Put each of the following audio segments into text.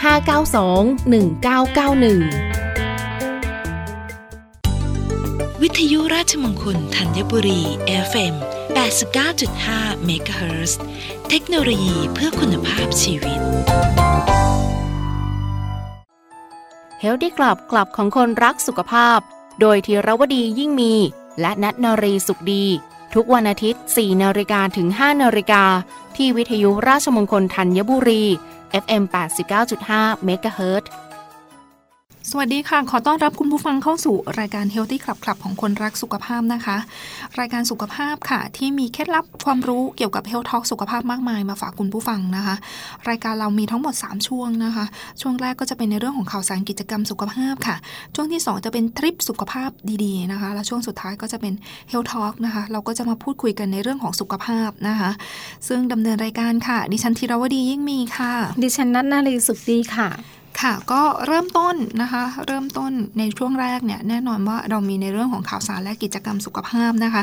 592 1991 วิทยุราชมงคลธัญบุรี FM 89.5 MHz เทคโนโลยีเพื่อคุณภาพชีวิต เฮลที่กลับกลับของคนรักสุขภาพ โดยธีรวดียิ่งมี และนัทนรีสุขดี ทุกวันอาทิตย์ 4 นาฬิกาถึง 5 นาฬิกาที่วิทยุราชมงคลธัญบุรี FM 89.5 MHz สวัสดีค่ะ ขอต้อนรับคุณผู้ฟังเข้าสู่รายการ Healthy Club คลับของคนรักสุขภาพนะคะ รายการสุขภาพค่ะ ที่มีเคล็ดลับความรู้เกี่ยวกับ Health Talk สุขภาพมากมายมาฝากคุณผู้ฟังนะคะ รายการเรามีทั้งหมด 3 ช่วงนะคะ ช่วงแรกก็จะเป็นในเรื่องของข่าวสารกิจกรรมสุขภาพค่ะ ช่วงที่ 2 จะเป็นทริปสุขภาพดีๆนะคะ และช่วงสุดท้ายก็จะเป็น Health Talk นะคะ เราก็จะมาพูดคุยกันในเรื่องของสุขภาพนะคะ ซึ่งดำเนินรายการค่ะ ดิฉันธีรวดียิ่งมีค่ะ ดิฉันนัทนารีสุขดีค่ะ ค่ะก็เริ่มต้นนะคะเริ่มต้นในช่วงแรกเนี่ยแน่นอนว่าเรามีในเรื่องของข่าวสารและกิจกรรมสุขภาพนะคะ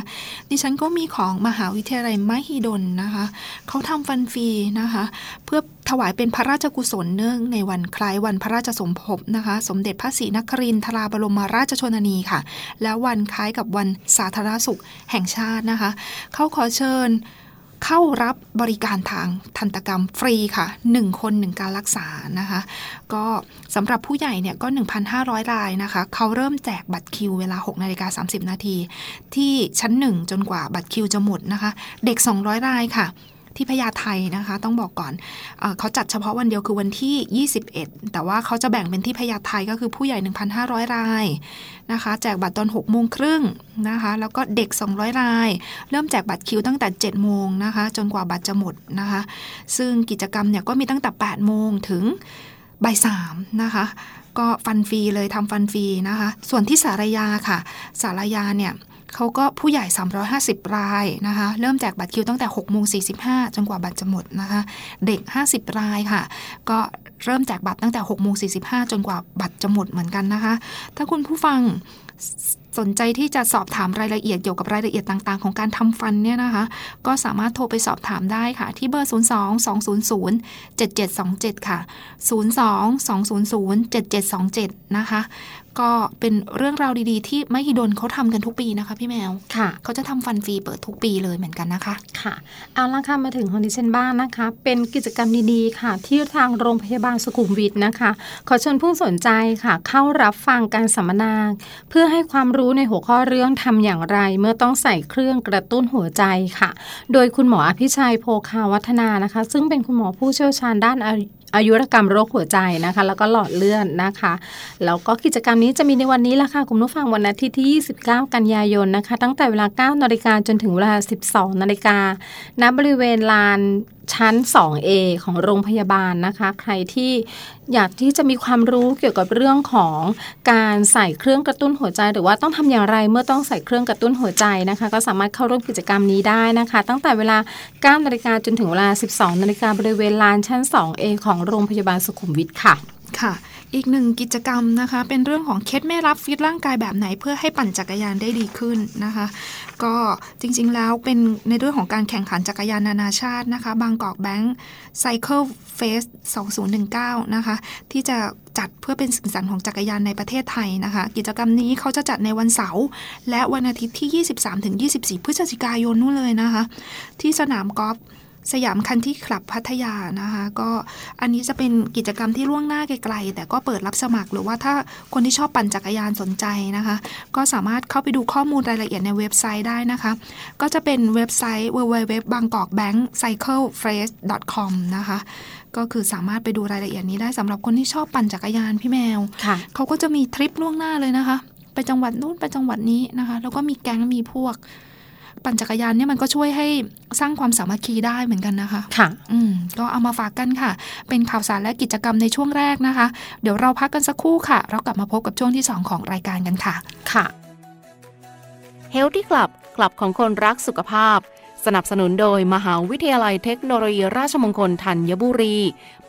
ดิฉันก็มีของมหาวิทยาลัยมหิดลนะคะเขาทำฟันฟรีนะคะ เพื่อถวายเป็นพระราชกุศลเนื่องในวันคล้ายวันพระราชสมภพนะคะ สมเด็จพระศรีนครินทราบรมราชชนนีค่ะ แล้ววันคล้ายกับวันสาธารณสุขแห่งชาตินะคะเขาขอเชิญ เข้ารับบริการทางทันตกรรมฟรีค่ะ 1 คน 1 การรักษานะคะ ก็สำหรับผู้ใหญ่เนี่ยก็ 1,500 รายนะคะ เขาเริ่มแจกบัตรคิวเวลา6นาฬิกา30 นาที ที่ชั้น 1 จนกว่าบัตรคิวจะหมดนะคะ เด็ก 200 รายค่ะ ที่พญาไทนะคะ ต้องบอกก่อนเอเขาจัดเฉพาะวันเดียวคือวันที่ 21 แต่ว่าเขาจะแบ่งเป็นที่พญาไทก็คือผู้ใหญ่ 1,500 รายนะคะ แจกบัตรตอน6โมงครึ่งนะคะ แล้วก็เด็ก 200 ราย เริ่มแจกบัตรคิวตั้งแต่ 7 โมงนะคะ จนกว่าบัตรจะหมดนะคะ ซึ่งกิจกรรมเนี่ยก็มีตั้งแต่ 8 โมงถึงบ่ายสามนะคะก็ฟันฟรีเลยทำฟันฟรีนะคะ ส่วนที่สารยาค่ะ สารยาเนี่ย เขาก็ผู้ใหญ่ 350 รายนะคะ เริ่มแจกบัตรคิวตั้งแต่6โมง45 จนกว่าบัตรจะหมดนะคะ เด็ก 50 รายค่ะ ก็เริ่มแจกบัตรตั้งแต่6โมง45 จนกว่าบัตรจะหมดเหมือนกันนะคะ ถ้าคุณผู้ฟังสนใจที่จะสอบถามรายละเอียดเกี่ยวกับรายละเอียดต่างๆ ของการทำฟันเนี่ยนะคะ ก็สามารถโทรไปสอบถามได้ค่ะ ที่เบอร์ 0 2 2 0 0 7 7 2 7 ค่ะ 0 2 2 0 0 7 7 2 7 นะคะ ก็เป็นเรื่องราวดีๆ ที่ไม่ฮิดนเขาทำกันทุกปีนะคะ พี่แมวค่ะเขาจะทำฟันฟรีเปิดทุกปีเลยเหมือนกันนะคะ ค่ะ เอาละค่ะมาถึงของดิฉันบ้านนะคะ เป็นกิจกรรมดีๆค่ะ ที่ทางโรงพยาบาลสุขุมวิทนะคะ ขอเชิญผู้สนใจค่ะ เข้ารับฟังการสัมมนา เพื่อให้ความรู้ในหัวข้อเรื่องทำอย่างไร เมื่อต้องใส่เครื่องกระตุ้นหัวใจค่ะ โดยคุณหมออภิชัยโพคาวัฒนานะคะ ซึ่งเป็นคุณหมอผู้เชี่ยวชาญด้านอายุรกรรมโรคหัวใจนะคะ แล้วก็หลอดเลือดนะคะ แล้วก็กิจกรรมนี้จะมีในวันนี้ละค่ะคุณผู้ฟังวันอาทิตย์ที่ 29 กันยายนนะคะ ตั้งแต่เวลา 9 นาฬิกาจนถึงเวลา 12 นาฬิกาณบริเวณลาน ชั้น 2A ของโรงพยาบาลนะคะ ใครที่อยากที่จะมีความรู้เกี่ยวกับเรื่องของการใส่เครื่องกระตุ้นหัวใจ หรือว่าต้องทำอย่างไรเมื่อต้องใส่เครื่องกระตุ้นหัวใจนะคะ ก็สามารถเข้าร่วมกิจกรรมนี้ได้นะคะ ตั้งแต่เวลา9นาฬิกาจนถึงเวลา 12นาฬิกาบริเวณลานชั้น 2A ของโรงพยาบาลสุขุมวิทค่ะค่ะ อีกหนึ่งกิจกรรมนะคะ เป็นเรื่องของเคล็ดไม่รับฟิตร่างกายแบบไหน เพื่อให้ปั่นจักรยานได้ดีขึ้นนะคะ ก็จริงๆแล้วเป็นในเรื่องของการแข่งขันจักรยานนานาชาตินะคะ บางกอกแบงค์ไซเคิลเฟส2019 นะคะ ที่จะจัดเพื่อเป็นสิ่งสันของจักรยานในประเทศไทยนะคะ กิจกรรมนี้เขาจะจัดในวันเสาร์และวันอาทิตย์ที่ 23-24 พฤศจิกายนนู่นเลยนะคะ ที่สนามกอล์ฟ สยามคันที่คลับพัทยานะคะ ก็อันนี้จะเป็นกิจกรรมที่ล่วงหน้าไกลๆแต่ก็เปิดรับสมัครหรือว่าถ้าคนที่ชอบปั่นจักรยานสนใจนะคะ ก็สามารถเข้าไปดูข้อมูลรายละเอียดในเว็บไซต์ได้นะคะ ก็จะเป็นเว็บไซต์ www.bangkokbankcyclefresh.com นะคะก็คือสามารถไปดูรายละเอียดนี้ได้สำหรับคนที่ชอบปั่นจักรยานพี่แมวค่ะเขาก็จะมีทริปล่วงหน้าเลยนะคะ ไปจังหวัดนู้นไปจังหวัดนี้นะคะ แล้วก็มีแก๊งมีพวก ปั่นจักรยานเนี่ยมันก็ช่วยให้สร้างความสามัคคีได้เหมือนกันนะคะ ค่ะ อืมก็เอามาฝากกันค่ะ เป็นข่าวสารและกิจกรรมในช่วงแรกนะคะ เดี๋ยวเราพักกันสักครู่ค่ะ เรากลับมาพบกับช่วงที่ 2 ของรายการกันค่ะ ค่ะ Healthy Club กลับของคนรักสุขภาพ สนับสนุนโดยมหาวิทยาลัยเทคโนโลยีราชมงคลธัญบุรี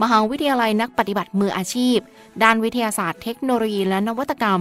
มหาวิทยาลัยนักปฏิบัติมืออาชีพ ด้านวิทยาศาสตร์เทคโนโลยีและนวัตกรรม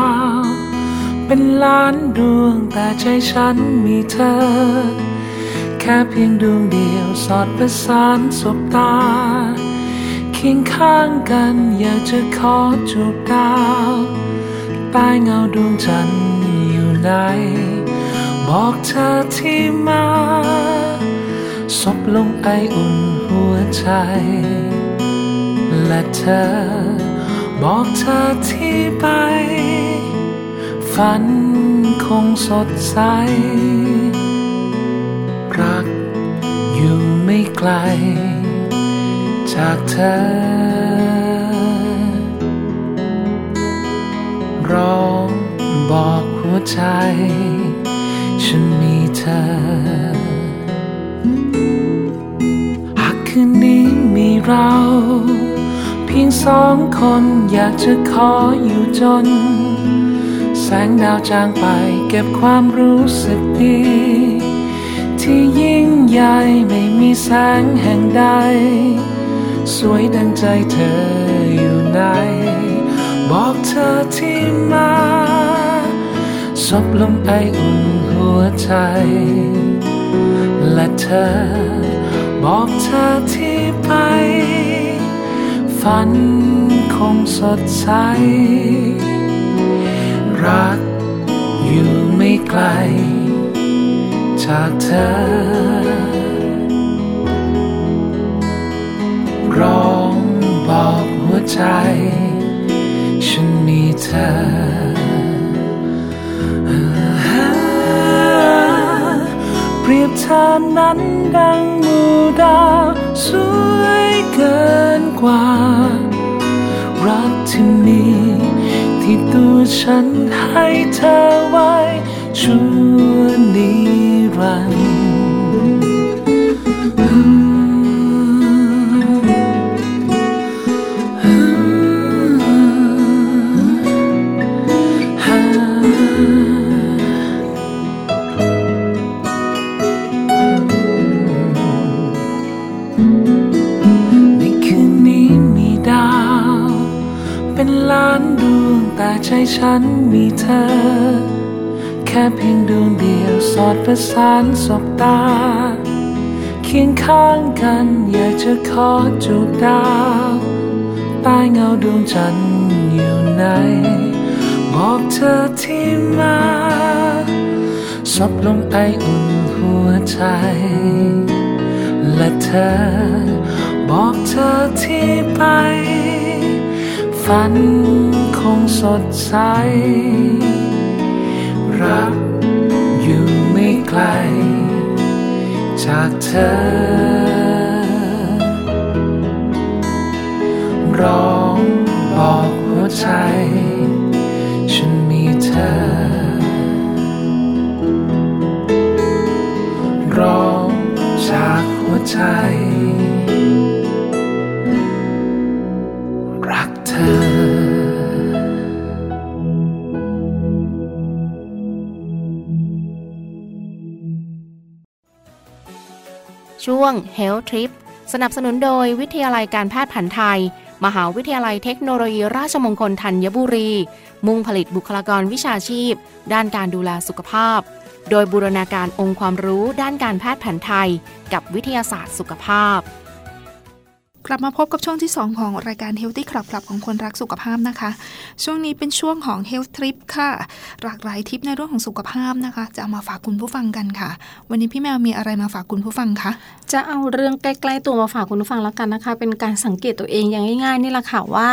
เป็นล้านดวงแต่ใจฉันมีเธอ แค่เพียงดวงเดียวสอดประสานสบตาเคียงข้างกันอยากจะขอจูบดาวใต้เงาดวงจันทร์อยู่ไหนบอกเธอที่มาซบลงไออุ่นหัวใจ และเธอบอกเธอที่ไป ฝันคงสดใส รักอยู่ไม่ไกล จากเธอ ร้องบอกหัวใจ ฉันมีเธอ หากคืนนี้มีเรา เพียงสองคนอยากจะขออยู่จน งดาวจางไป เก็บความรู้สึกดี ที่ยิ่งใหญ่ไม่มีแสงแห่งใด สวยดังใจเธออยู่ไหนบอกเธอที่มาซบลมไออุ่นหัวใจ และเธอ บอกเธอที่ไป ฝันคงสดใส รักอยู่ไม่ไกล จากเธอ ร้องบอกหัวใจ ฉันมีเธอเปรียบเธอนั้นดังมูดา สวยเกินกว่า รักที่มี ที่ตัวฉันให้เธอไว้ชั่วนิรันด ฉันมีเธอ แค่เพียงดวงเดียวสอดประสานสบตา เคียงข้างกันอยากจะขอจูบดาวใต้เงาดวงจันทร์อยู่ไหนบอกเธอที่มาซบลงไออุ่นหัวใจ และเธอ บอกเธอที่ไป ฝัน คงสดใส รักอยู่ไม่ไกล จากเธอ ร้องบอกหัวใจ ฉันมีเธอ ร้องจากหัวใจ ช่วง Health Trip สนับสนุนโดยวิทยาลัยการแพทย์แผนไทย มหาวิทยาลัยเทคโนโลยีราชมงคลธัญบุรี มุ่งผลิตบุคลากรวิชาชีพ ด้านการดูแลสุขภาพ โดยบูรณาการองค์ความรู้ด้านการแพทย์แผนไทย กับวิทยาศาสตร์สุขภาพ กลับมาพบกับช่วงที่ 2 ของรายการ Healthy Club คลับของคนรักสุขภาพนะคะ ช่วงนี้เป็นช่วงของ Health Trip ค่ะ หลากหลายทริปในเรื่องของสุขภาพนะคะ จะเอามาฝากคุณผู้ฟังกันค่ะ วันนี้พี่แมวมีอะไรมาฝากคุณผู้ฟังคะ จะเอาเรื่องใกล้ๆตัวมาฝากคุณผู้ฟังแล้วกันนะคะ เป็นการสังเกตตัวเองอย่างง่ายๆนี่แหละค่ะว่า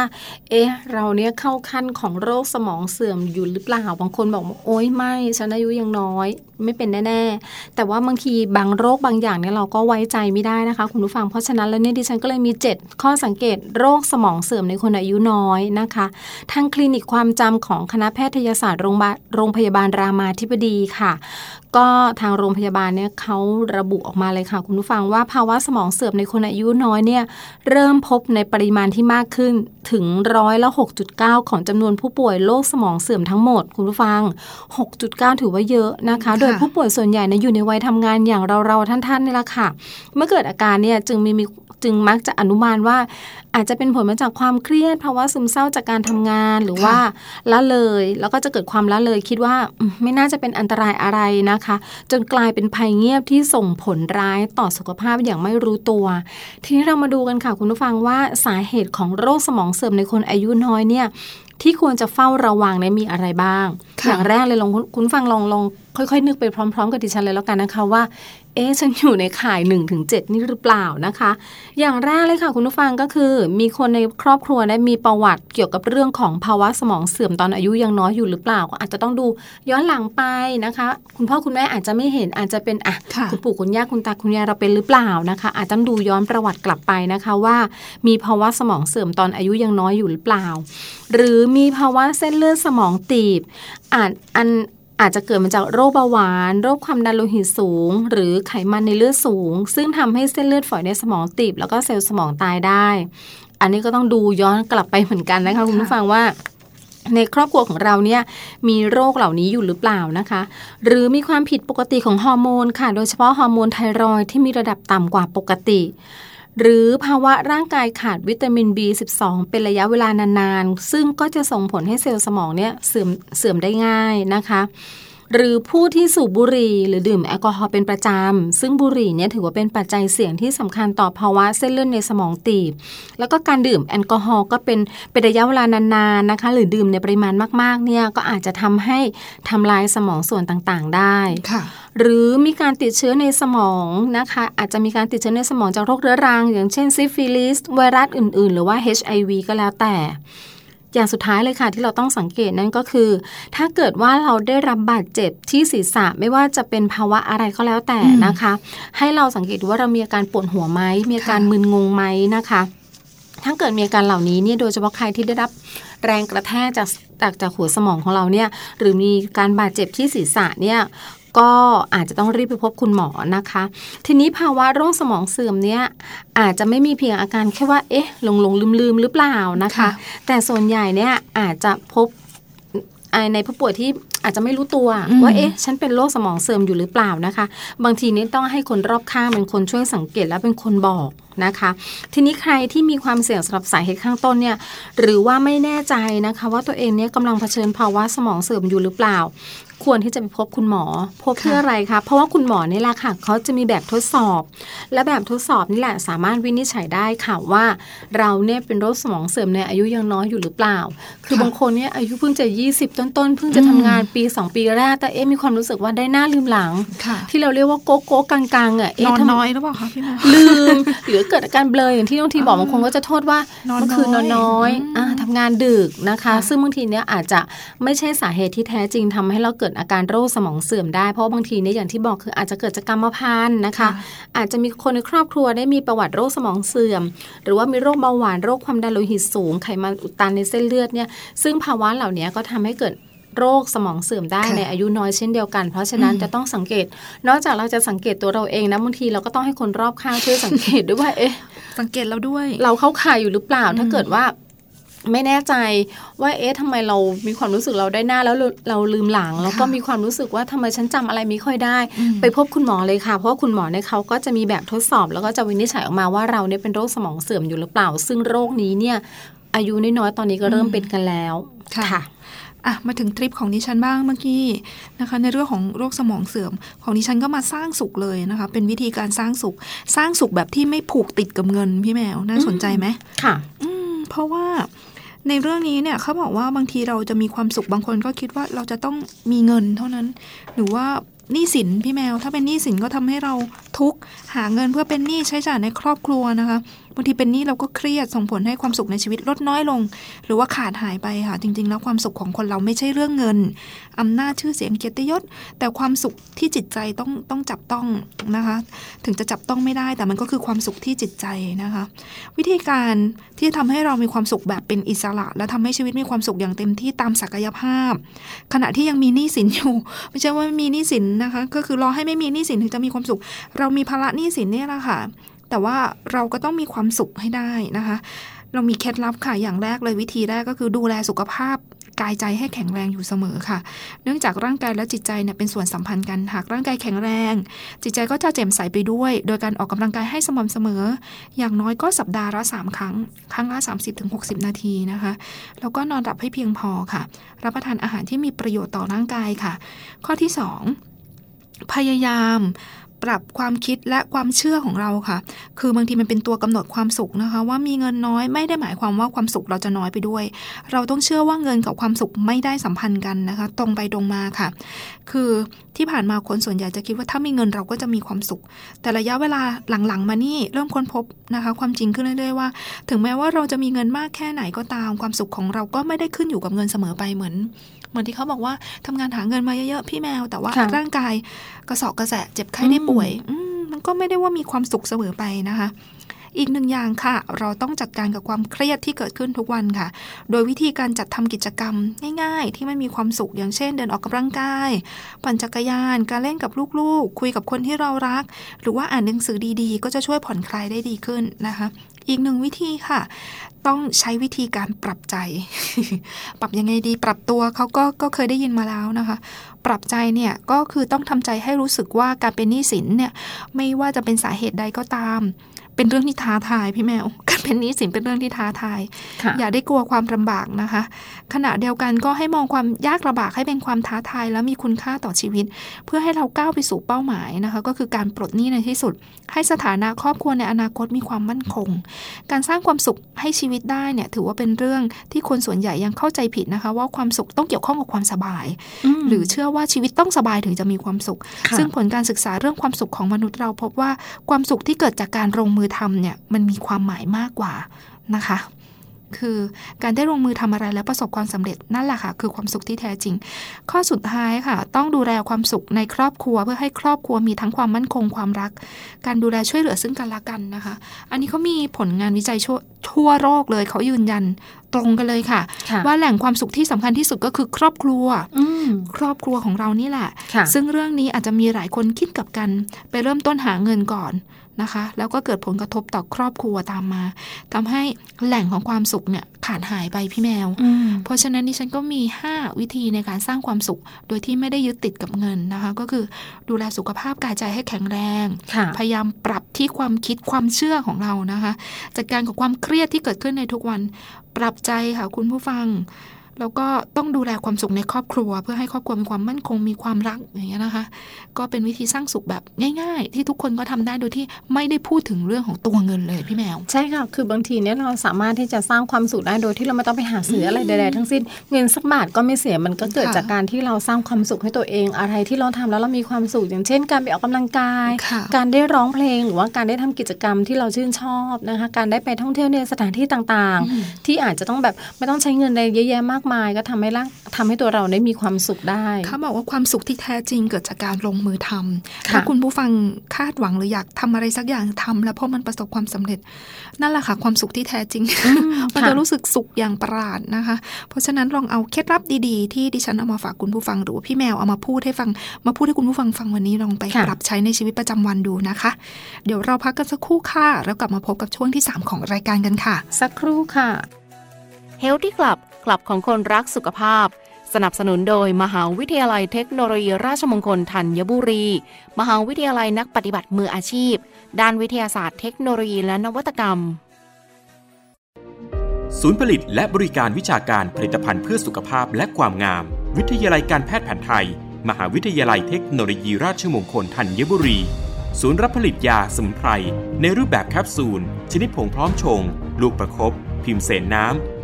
เอ๊ะ เราเนี่ยเข้าขั้นของโรคสมองเสื่อมอยู่หรือเปล่า บางคนบอกว่าโอ๊ยไม่ ฉันอายุยังน้อย ไม่เป็นแน่ๆ แต่ว่าบางทีบางโรคบางอย่างเนี่ยเราก็ไว้ใจไม่ได้นะคะ คุณผู้ฟัง เพราะฉะนั้นแล้วเนี่ยดิฉันก็เลยมี7 ข้อสังเกตโรคสมองเสื่อมในคนอายุน้อยนะคะ ทางคลินิกความจำของคณะแพทยศาสตร์โรงพยาบาลโรงพยาบาลรามาธิบดีค่ะก็ทางโรงพยาบาลเนี่ยเขาระบุออกมาเลยค่ะ คุณผู้ฟังว่าภาวะสมองเสื่อมในคนอายุน้อยเนี่ยเริ่มพบในปริมาณที่มากขึ้นถึงร้อยละ6.9 ของจำนวนผู้ป่วยโรคสมองเสื่อมทั้งหมด คุณผู้ฟัง 6.9 ถือว่าเยอะนะคะ โดยผู้ป่วยส่วนใหญ่นะอยู่ในวัยทำงานอย่างเราๆท่านๆนี่แหละค่ะ เมื่อเกิดอาการเนี่ยจึงมีมีจึงมักจะอนุมานว่า อาจจะเป็นผลมาจากความเครียดภาวะซึมเศร้าจากการทำงานหรือว่าละเลย แล้วก็จะเกิดความละเลยคิดว่าไม่น่าจะเป็นอันตรายอะไรนะคะ จนกลายเป็นภัยเงียบที่ส่งผลร้ายต่อสุขภาพอย่างไม่รู้ตัว ทีนี้เรามาดูกันค่ะคุณผู้ฟังว่าสาเหตุของโรคสมองเสื่อมในคนอายุน้อยเนี่ยที่ควรจะเฝ้าระวังเนี่ยมีอะไรบ้าง อย่างแรกเลยลองคุณฟังลองลอง ค่อยๆ นึกไปพร้อม ๆ กับดิฉันเลยแล้วกันนะคะว่า เอ๊ะฉันอยู่ในข่าย1นถึงเนี่หรือเปล่านะคะ อย่างแรกเลยค่ะคุณผู้ฟังก็คือ มีคนในครอบครัวได้มีประวัติเกี่ยวกับเรื่องของภาวะสมองเสื่อมตอนอายุยังน้อยอยู่หรือเปล่า ก็อาจจะต้องดูย้อนหลังไปนะคะ คุณพ่อคุณแม่อาจจะไม่เห็นอาจจะเป็นอะคุณปู่คุณย่าคุณตาคุณยายเราเป็นหรือเปล่านะคะ อาจจะต้องดูย้อนประวัติกลับไปนะคะว่า มีภาวะสมองเสื่อมตอนอายุยังน้อยอยู่หรือเปล่า หรือมีภาวะเส้นเลือดสมองตีบอาจอัน อาจจะเกิดมาจากโรคเบาหวาน โรคความดันโลหิตสูง หรือไขมันในเลือดสูง ซึ่งทำให้เส้นเลือดฝอยในสมองตีบแล้วก็เซลล์สมองตายได้ อันนี้ก็ต้องดูย้อนกลับไปเหมือนกันนะคะคุณผู้ฟังว่าในครอบครัวของเราเนี่ยมีโรคเหล่านี้อยู่หรือเปล่านะคะ หรือมีความผิดปกติของฮอร์โมนค่ะ โดยเฉพาะฮอร์โมนไทรอยที่มีระดับต่ำกว่าปกติ หรือภาวะร่างกายขาดวิตามิน B12 เป็นระยะเวลานานๆ ซึ่งก็จะส่งผลให้เซลล์สมองเนี่ยเสื่อมเสื่อมได้ง่ายนะคะ หรือผู้ที่สูบบุหรี่หรือดื่มแอลกอฮอล์เป็นประจำ ซึ่งบุหรี่เนี่ยถือว่าเป็นปัจจัยเสี่ยงที่สำคัญต่อภาวะเส้นเลือดในสมองตีบ แล้วก็การดื่มแอลกอฮอล์ก็เป็นเป็นระยะเวลานานๆนะคะ หรือดื่มในปริมาณมากๆเนี่ยก็อาจจะทำให้ทำลายสมองส่วนต่างๆได้หรือมีการติดเชื้อในสมองนะคะ อาจจะมีการติดเชื้อในสมองจากโรคเรื้อรัง อย่างเช่นซิฟิลิสไวรัสอื่น ๆ หรือว่า HIV ก็แล้วแต่ อย่างสุดท้ายเลยค่ะ ที่เราต้องสังเกตนั่นก็คือ ถ้าเกิดว่าเราได้รับบาดเจ็บที่ศีรษะไม่ว่าจะเป็นภาวะอะไรก็แล้วแต่นะคะ ให้เราสังเกตดูว่าเรามีอาการปวดหัวไหมมีอาการมึนงงไหมนะคะถ้าเกิดมีอาการเหล่านี้เนี่ยโดยเฉพาะใครที่ได้รับแรงกระแทกจากจากจากหัวสมองของเราเนี่ยหรือมีการบาดเจ็บที่ศีรษะเนี่ย ก็อาจจะต้องรีบไปพบคุณหมอนะคะ ทีนี้ภาวะโรคสมองเสื่อมเนี่ยอาจจะไม่มีเพียงอาการแค่ว่าเอ๊ะหลงหลงลืมลืมหรือเปล่านะคะ แต่ส่วนใหญ่เนี่ยอาจจะพบในผู้ป่วยที่อาจจะไม่รู้ตัวว่าเอ๊ะฉันเป็นโรคสมองเสื่อมอยู่หรือเปล่านะคะ บางทีนี้ต้องให้คนรอบข้างเป็นคนช่วยสังเกตและเป็นคนบอกนะคะ ทีนี้ใครที่มีความเสี่ยงสำหรับสาเหตุข้างต้นเนี่ยหรือว่าไม่แน่ใจนะคะ ว่าตัวเองเนี่ยกำลังเผชิญภาวะสมองเสื่อมอยู่หรือเปล่า ควรที่จะไปพบคุณหมอ พบเพื่ออะไรคะเพราะว่าคุณหมอนี่แหละค่ะเขาจะมีแบบทดสอบ และแบบทดสอบนี่แหละสามารถวินิจฉัยได้ค่ะว่า เราเนี่ยเป็นโรคสมองเสื่อมในอายุยังน้อยอยู่หรือเปล่า คือบางคนเนี่ยอายุเพิ่งจะ 20 ต้นๆเพิ่งจะทำงานปี 2 ปีแรกแต่เอ๊ะมีความรู้สึกว่าได้หน้าลืมหลัง ที่เราเรียกว่าโก๊ะโก๊ะกลางๆอะนอนน้อยหรือเปล่าคะพี่แมวลืมหรือเกิดอาการเบลออย่างที่น้องทีบอกบางคนก็จะโทษว่าเมื่อคืนนอนน้อยอ่าทำงานดึกนะคะ ซึ่งบางทีเนี่ยอาจจะไม่ใช่สาเหตุที่แท้จริงทำให้เราเกิดอาการโรคสมองเสื่อมได้ เพราะบางทีเนี่ยอย่างที่บอกคืออาจจะเกิดจากกรรมพันธุ์นะคะ อาจจะมีคนในครอบครัวได้มีประวัติโรคสมองเสื่อม หรือว่ามีโรคเบาหวานโรคความดันโลหิตสูงไขมันอุดตันในเส้นเลือดเนี่ยซึ่งภาวะเหล่านี้ก็ทำให้เกิดโรคสมองเสื่อมได้ในอายุน้อยเช่นเดียวกัน เพราะฉะนั้นจะต้องสังเกต นอกจากเราจะสังเกตตัวเราเองนะบางทีเราก็ต้องให้คนรอบข้างช่วยสังเกตด้วยว่าเอ๊ะสังเกตเราด้วย เราเข้าข่ายอยู่หรือเปล่าถ้าเกิดว่า ไม่แน่ใจว่าเอ๊ะทำไมเรามีความรู้สึกเราได้หน้าแล้วเราเราลืมหลัง แล้วก็มีความรู้สึกว่าทำไมฉันจำอะไรไม่ค่อยได้ ไปพบคุณหมอเลยค่ะ เพราะว่าคุณหมอเนี่ยเขาก็จะมีแบบทดสอบ แล้วก็จะวินิจฉัยออกมาว่าเราเนี่ยเป็นโรคสมองเสื่อมอยู่หรือเปล่า ซึ่งโรคนี้เนี่ยอายุน้อยๆตอนนี้ก็เริ่มเป็นกันแล้วค่ะอะมาถึงทริปของดิฉันบ้างเมื่อกี้นะคะ ในเรื่องของโรคสมองเสื่อม ของดิฉันก็มาสร้างสุขเลยนะคะ เป็นวิธีการสร้างสุข สร้างสุขแบบที่ไม่ผูกติดกับเงินพี่แมวน่าสนใจไหมค่ะ อืมเพราะว่า ในเรื่องนี้เนี่ยเขาบอกว่าบางทีเราจะมีความสุขบางคนก็คิดว่าเราจะต้องมีเงินเท่านั้น หรือว่าหนี้สินพี่แมว ถ้าเป็นหนี้สินก็ทำให้เราทุกข์หาเงินเพื่อเป็นหนี้ใช้จ่ายในครอบครัวนะคะ บางทีเป็นหนี้เราก็เครียดส่งผลให้ความสุขในชีวิตลดน้อยลง หรือว่าขาดหายไปค่ะ จริง ๆ แล้วความสุขของคนเราไม่ใช่เรื่องเงินอำนาจชื่อเสียงเกียรติยศ แต่ความสุขที่จิตใจต้องต้องจับต้องนะคะ ถึงจะจับต้องไม่ได้แต่มันก็คือความสุขที่จิตใจนะคะ วิธีการที่ทำให้เรามีความสุขแบบเป็นอิสระ และทำให้ชีวิตมีความสุขอย่างเต็มที่ตามศักยภาพ ขณะที่ยังมีหนี้สินอยู่ ไม่ใช่ว่าไม่มีหนี้สินนะคะ ก็คือรอให้ไม่มีหนี้สินถึงจะมีความสุข เรามีภาระหนี้สินเนี่ยแหละค่ะ แต่ว่าเราก็ต้องมีความสุขให้ได้นะคะ เรามีเคล็ดลับค่ะ อย่างแรกเลยวิธีแรกก็คือดูแลสุขภาพกายใจให้แข็งแรงอยู่เสมอค่ะ เนื่องจากร่างกายและจิตใจเนี่ยเป็นส่วนสัมพันธ์กัน หากร่างกายแข็งแรง จิตใจก็จะแจ่มใสไปด้วย โดยการออกกำลังกายให้สม่ำเสมอ อย่างน้อยก็สัปดาห์ละ 3 ครั้ง ครั้งละ 30-60 นาทีนะคะ แล้วก็นอนหลับให้เพียงพอค่ะ รับประทานอาหารที่มีประโยชน์ต่อร่างกายค่ะ ข้อที่ 2 พยายาม ปรับความคิดและความเชื่อของเราค่ะ คือบางทีมันเป็นตัวกำหนดความสุขนะคะ ว่ามีเงินน้อยไม่ได้หมายความว่าความสุขเราจะน้อยไปด้วย เราต้องเชื่อว่าเงินกับความสุขไม่ได้สัมพันธ์กันนะคะ ตรงไปตรงมาค่ะ คือที่ผ่านมาคนส่วนใหญ่จะคิดว่าถ้ามีเงินเราก็จะมีความสุข แต่ระยะเวลาหลังๆ มานี่เริ่มค้นพบนะคะ ความจริงขึ้นเรื่อยๆว่า ถึงแม้ว่าเราจะมีเงินมากแค่ไหนก็ตาม ความสุขของเราก็ไม่ได้ขึ้นอยู่กับเงินเสมอไปเหมือนเหมือนที่เขาบอกว่าทำงานหาเงินมาเยอะๆพี่แมว แต่ว่าค่ะร่างกายกระสอบกระแสะเจ็บไข้ได้ป่วยอืมมันก็ไม่ได้ว่ามีความสุขเสมอไปนะคะ อีกหนึ่งอย่างค่ะ เราต้องจัดการกับความเครียดที่เกิดขึ้นทุกวันค่ะ โดยวิธีการจัดทำกิจกรรมง่าย ๆ ที่ไม่มีความสุขอย่างเช่น เดินออกกำลังกาย ปั่นจักรยาน การเล่นกับลูกๆ คุยกับคนที่เรารัก หรือว่าอ่านหนังสือดีๆ ก็จะช่วยผ่อนคลายได้ดีขึ้นนะคะอีกหนึ่งวิธีค่ะ ต้องใช้วิธีการปรับใจ ปรับยังไงดี ปรับตัวเขาก็ก็เคยได้ยินมาแล้วนะคะ ปรับใจเนี่ยก็คือต้องทำใจให้รู้สึกว่าการเป็นหนี้สินเนี่ยไม่ว่าจะเป็นสาเหตุใดก็ตาม เป็นเรื่องที่ท้าทายพี่แมวการเป็นหนี้สินเป็นเรื่องที่ท้าทายค่ะอย่าได้กลัวความลำบากนะคะ ขณะเดียวกันก็ให้มองความยากลำบากให้เป็นความท้าทาย และมีคุณค่าต่อชีวิต เพื่อให้เราก้าวไปสู่เป้าหมายนะคะ ก็คือการปลดหนี้ในที่สุด ให้สถานะครอบครัวในอนาคตมีความมั่นคง การสร้างความสุขให้ชีวิตได้เนี่ยถือว่าเป็นเรื่องที่คนส่วนใหญ่ยังเข้าใจผิดนะคะ ว่าความสุขต้องเกี่ยวข้องกับความสบายมหรือเชื่อว่าชีวิตต้องสบายถึงจะมีความสุขค่ะซึ่งผลการศึกษาเรื่องความสุขของมนุษย์เราพบว่าความสุขที่เกิดจากการลงมือทำเนี่ยมันมีความหมายมากกว่านะคะ คือการได้ลงมือทำอะไรแล้วประสบความสำเร็จนั่นแหละค่ะ คือความสุขที่แท้จริง ข้อสุดท้ายค่ะ ต้องดูแลความสุขในครอบครัว เพื่อให้ครอบครัวมีทั้งความมั่นคงความรัก การดูแลช่วยเหลือซึ่งกันและกันนะคะ อันนี้เขามีผลงานวิจัยทั่วทั่วโลกเลยเขายืนยันตรงกันเลยค่ะค่ะว่าแหล่งความสุขที่สำคัญที่สุดก็คือครอบครัวอืมครอบครัวของเรานี่แหละค่ะซึ่งเรื่องนี้อาจจะมีหลายคนคิดกับกัน ไปเริ่มต้นหาเงินก่อน นะคะ แล้วก็เกิดผลกระทบต่อครอบครัวตามมาทำให้แหล่งของความสุขเนี่ยขาดหายไปพี่แมวอืมเพราะฉะนั้นดิฉันก็มี 5 วิธีในการสร้างความสุข โดยที่ไม่ได้ยึดติดกับเงินนะคะ ก็คือดูแลสุขภาพกายใจให้แข็งแรงค่ะพยายามปรับที่ความคิดความเชื่อของเรานะคะ จัดการกับความเครียดที่เกิดขึ้นในทุกวัน ปรับใจค่ะคุณผู้ฟัง แล้วก็ต้องดูแลความสุขในครอบครัว เพื่อให้ครอบครัวมีความมั่นคงมีความรักอย่างเงี้ยนะคะ ก็เป็นวิธีสร้างสุขแบบง่าย ๆ ที่ทุกคนก็ทำได้โดยที่ไม่ได้พูดถึงเรื่องของตัวเงินเลยพี่แมว ใช่ค่ะ คือบางทีเนี่ยเราสามารถที่จะสร้างความสุขได้โดยที่เราไม่ต้องไปหาซื้ออะไรใดๆทั้งสิ้นเงินสักบาทก็ไม่เสียมันก็เกิดค่ะจากการที่เราสร้างความสุขให้ตัวเองอะไรที่เราทำแล้วเรามีความสุขอย่างเช่น การไปออกกำลังกายค่ะการได้ร้องเพลงหรือว่าการได้ทำกิจกรรมที่เราชื่นชอบนะคะการได้ไปท่องเที่ยวในสถานที่ต่างอืมๆที่อาจจะต้องแบบไม่ต้องใช้เงินอะไรเยอะแยะมากมายก็ทำให้ร่างทำให้ตัวเราได้มีความสุขได้เขาบอกว่าความสุขที่แท้จริงเกิดจากการลงมือทำค่ะถ้าคุณผู้ฟังคาดหวังหรืออยากทำอะไรสักอย่างทำแล้วพอมันประสบความสำเร็จ นั่นแหละค่ะความสุขที่แท้จริงมันจะรู้สึกสุขอย่างประหลาดนะคะ เพราะฉะนั้นลองเอาเคล็ดลับดีๆ ที่ดิฉันเอามาฝากคุณผู้ฟังหรือว่าพี่แมวเอามาพูดให้ฟัง มาพูดให้คุณผู้ฟังฟังวันนี้ลองไปค่ะปรับใช้ในชีวิตประจำวันดูนะคะ เดี๋ยวเราพักกันสักครู่ค่ะแล้วกลับมาพบกับช่วงที่สามของรายการกันค่ะ สักครู่ค่ะ Healthy Club ค ลับของคนรักสุขภาพ สนับสนุนโดยมหาวิทยาลัยเทคโนโลยีราชมงคลธัญบุรี มหาวิทยาลัยนักปฏิบัติมืออาชีพ ด้านวิทยาศาสตร์เทคโนโลยีและนวัตกรรม ศูนย์ผลิตและบริการวิชาการผลิตภัณฑ์เพื่อสุขภาพและความงาม วิทยาลัยการแพทย์แผนไทย มหาวิทยาลัยเทคโนโลยีราชมงคลธัญบุรี ศูนย์รับผลิตยาสมุนไพรในรูปแบบแคปซูล ชนิดผงพร้อมชง ลูกประครบพิมพ์เสนน้ำ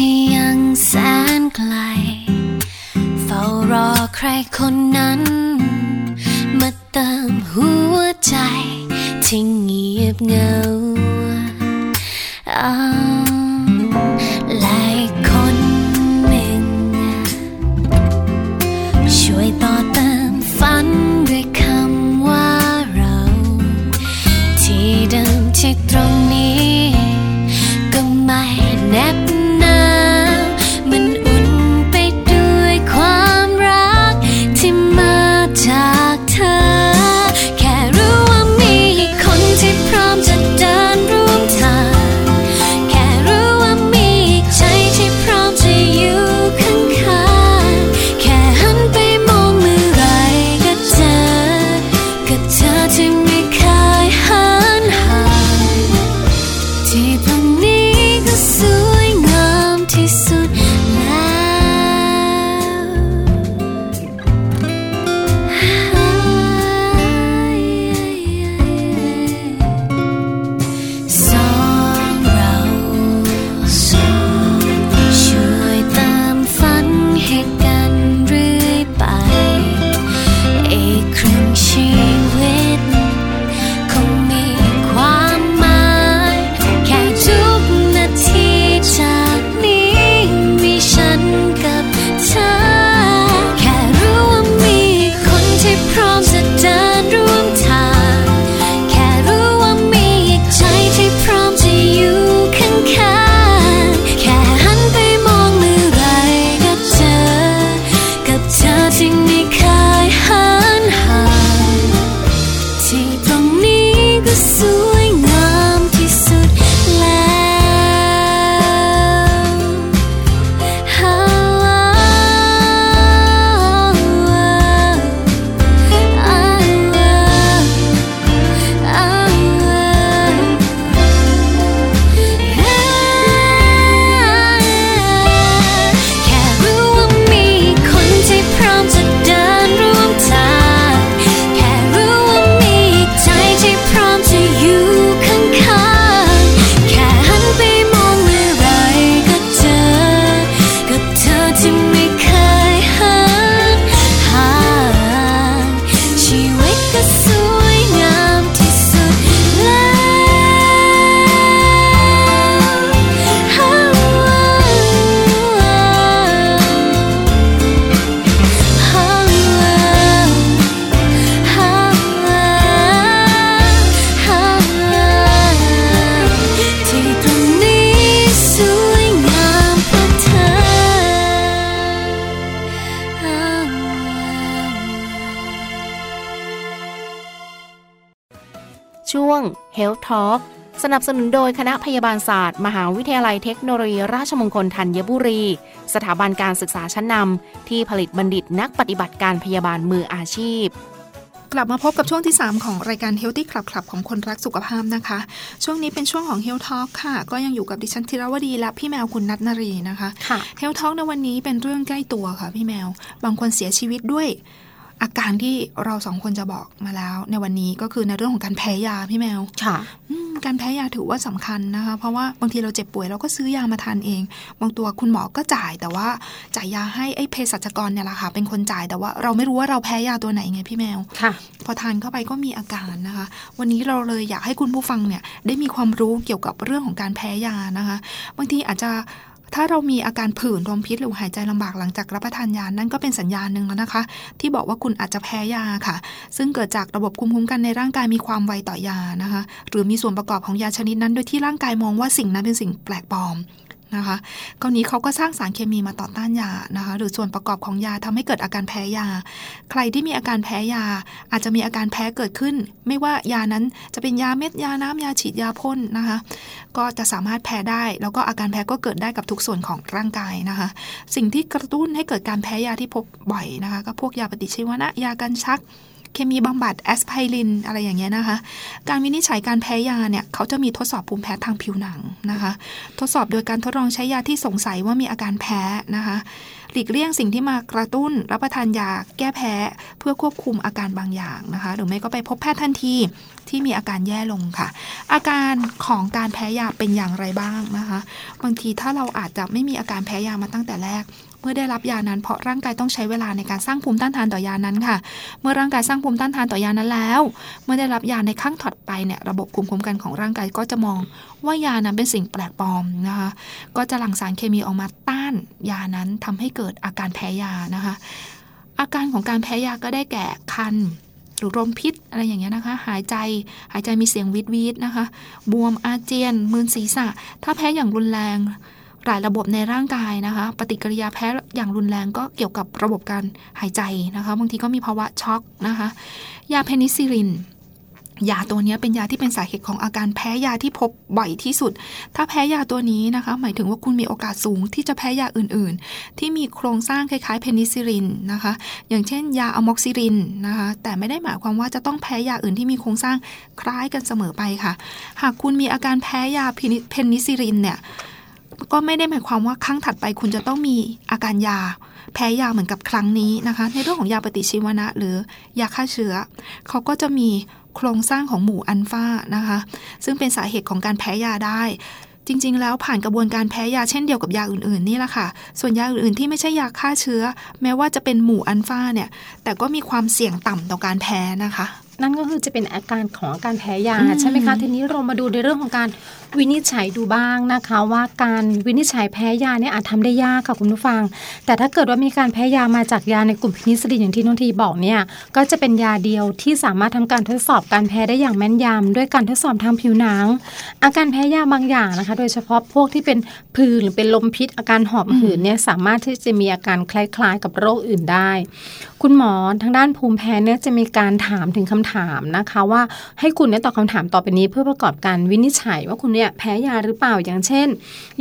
ที่ยังแสนไกล เฝ้ารอใครคนนั้น มาเติมหัวใจที่เงียบเหงา Health Talk สนับสนุนโดยคณะพยาบาลศาสตร์ มหาวิทยาลัยเทคโนโลยี ราชมงคลธัญบุรี สถาบันการศึกษาชั้นนำที่ผลิตบัณฑิตนักปฏิบัติการพยาบาลมืออาชีพกลับมาพบกับช่วงที่ 3 ของรายการ Healthy Club Club ของคนรักสุขภาพนะคะ ช่วงนี้เป็นช่วงของ Health Talk ค่ะ ก็ยังอยู่กับดิฉันธีรวดีและพี่แมวคุณนัทนรีนะคะค่ะ Health Talk ในวันนี้เป็นเรื่องใกล้ตัวค่ะพี่แมว บางคนเสียชีวิตด้วย อาการที่เราสองคนจะบอกมาแล้ว ในวันนี้ก็คือในเรื่องของการแพ้ยาพี่แมว ค่ะอืมการแพ้ยาถือว่าสำคัญนะคะ เพราะว่าบางทีเราเจ็บป่วยเราก็ซื้อยามาทานเอง บางตัวคุณหมอก็จ่ายแต่ว่าจ่ายยาให้ไอ้เภสัชกรเนี่ยแหละค่ะ เป็นคนจ่ายแต่ว่าเราไม่รู้ว่าเราแพ้ยาตัวไหนไงพี่แมว ค่ะ พอทานเข้าไปก็มีอาการนะคะ วันนี้เราเลยอยากให้คุณผู้ฟังเนี่ยได้มีความรู้เกี่ยวกับเรื่องของการแพ้ยานะคะ บางทีอาจจะ ถ้าเรามีอาการผื่นลมพิษหรือหายใจลำบากหลังจากรับประทานยานั่นก็เป็นสัญญาณหนึ่งแล้วนะคะ ที่บอกว่าคุณอาจจะแพ้ยาค่ะ ซึ่งเกิดจากระบบภูมิคุ้มกันในร่างกายมีความไวต่อยานะคะ หรือมีส่วนประกอบของยาชนิดนั้นโดยที่ร่างกายมองว่าสิ่งนั้นเป็นสิ่งแปลกปลอม นะคะกรณีเขาก็สร้างสารเคมีมาต่อต้านยานะคะ หรือส่วนประกอบของยาทำให้เกิดอาการแพ้ยา ใครที่มีอาการแพ้ยา อาจจะมีอาการแพ้เกิดขึ้น ไม่ว่ายานั้นจะเป็นยาเม็ดยาน้ำยาฉีดยาพ่นนะคะ ก็จะสามารถแพ้ได้ แล้วก็อาการแพ้ก็เกิดได้กับทุกส่วนของร่างกายนะคะ สิ่งที่กระตุ้นให้เกิดการแพ้ยาที่พบบ่อยนะคะ ก็พวกยาปฏิชีวนะยากันชัก เคมีบำบัดแอสไพรินอะไรอย่างเงี้ยนะคะ การวินิจฉัยการแพ้ยาเนี่ยเขาจะมีทดสอบภูมิแพ้ทางผิวหนังนะคะ ทดสอบโดยการทดลองใช้ยาที่สงสัยว่ามีอาการแพ้นะคะหลีกเลี่ยงสิ่งที่มากระตุ้นรับประทานยาแก้แพ้เพื่อควบคุมอาการบางอย่างนะคะ หรือไม่ก็ไปพบแพทย์ทันทีที่มีอาการแย่ลงค่ะ อาการของการแพ้ยาเป็นอย่างไรบ้างนะคะ บางทีถ้าเราอาจจะไม่มีอาการแพ้ยามาตั้งแต่แรก มื่อได้รับยานั้นเพราะร่างกายต้องใช้เวลาในการสร้างภูมิต้านทานต่อยานั้นค่ะ เมื่อร่างกายสร้างภูมิต้านทานต่อยานั้นแล้ว เมื่อได้รับยาในครั้งถัดไปเนี่ยระบบภูมิคุ้มกันของร่างกายก็จะมองว่ายานั้นเป็นสิ่งแปลกปลอมนะคะก็จะหลั่งสารเคมีออกมาต้านยานั้นทำให้เกิดอาการแพ้ยานะคะ อาการของการแพ้ยาก็ได้แก่คันหรือลมพิษอะไรอย่างเงี้ยนะคะ หายใจหายใจมีเสียงวี้ดวี้ดนะคะ บวมอาเจียนมึนศีรษะ ถ้าแพ้อย่างรุนแรง หลายระบบในร่างกายนะคะ ปฏิกิริยาแพ้อย่างรุนแรงก็เกี่ยวกับระบบการหายใจนะคะ บางทีก็มีภาวะช็อกนะคะ ยาเพนิซิลินยาตัวนี้เป็นยาที่เป็นสาเหตุของอาการแพ้ยาที่พบบ่อยที่สุด ถ้าแพ้ยาตัวนี้นะคะ หมายถึงว่าคุณมีโอกาสสูงที่จะแพ้ยาอื่นๆ ที่มีโครงสร้างคล้ายๆ เพนิซิลินนะคะ อย่างเช่น ยาอะม็อกซิลินนะคะ แต่ไม่ได้หมายความว่าจะต้องแพ้ยาอื่นที่มีโครงสร้างคล้ายกันเสมอไปค่ะ หากคุณมีอาการแพ้ยาเพนิซิลินเนี่ย ก็ไม่ได้หมายความว่าครั้งถัดไปคุณจะต้องมีอาการยา แพ้ยาเหมือนกับครั้งนี้นะคะ ในเรื่องของยาปฏิชีวนะ หรือยาฆ่าเชื้อเขาก็จะมีโครงสร้างของหมู่ซัลฟานะคะ ซึ่งเป็นสาเหตุของการแพ้ยาได้ จริง ๆ แล้วผ่านกระบวนการแพ้ยาเช่นเดียวกับยาอื่นๆนี่แหละค่ะ ส่วนยาอื่นๆที่ไม่ใช่ยาฆ่าเชื้อ แม้ว่าจะเป็นหมู่อัลฟาเนี่ยแต่ก็มีความเสี่ยงต่ำต่อการแพ้นะคะ นั่นก็คือจะเป็นอาการของอาการแพ้ยาอืมใช่ไหมคะทีนี้เรามาดูในเรื่องของการวินิจฉัยดูบ้างนะคะ ว่าการวินิจฉัยแพ้ยาเนี่ยอาจทำได้ยากค่ะคุณผู้ฟัง แต่ถ้าเกิดว่ามีการแพ้ยามาจากยาในกลุ่มพินิซิลินอย่างที่น้องทีบอกเนี่ยก็จะเป็นยาเดียวที่สามารถทำการทดสอบการแพ้ได้อย่างแม่นยำด้วยการทดสอบทางผิวหนัง อาการแพ้ยาบางอย่างนะคะ โดยเฉพาะพวกที่เป็นผื่นหรือเป็นลมพิษ อาการหอบหืดเนี่ยสามารถที่จะมีอาการคล้ายๆ กับโรคอื่นได้ คุณหมอทางด้านภูมิแพ้เนี่ยจะมีการถามถึงคำถามนะคะว่าให้คุณเนี่ยตอบคำถามต่อไปนี้เพื่อประกอบการวินิจฉัยว่าคุณเนี่ยแพ้ยาหรือเปล่าอย่างเช่น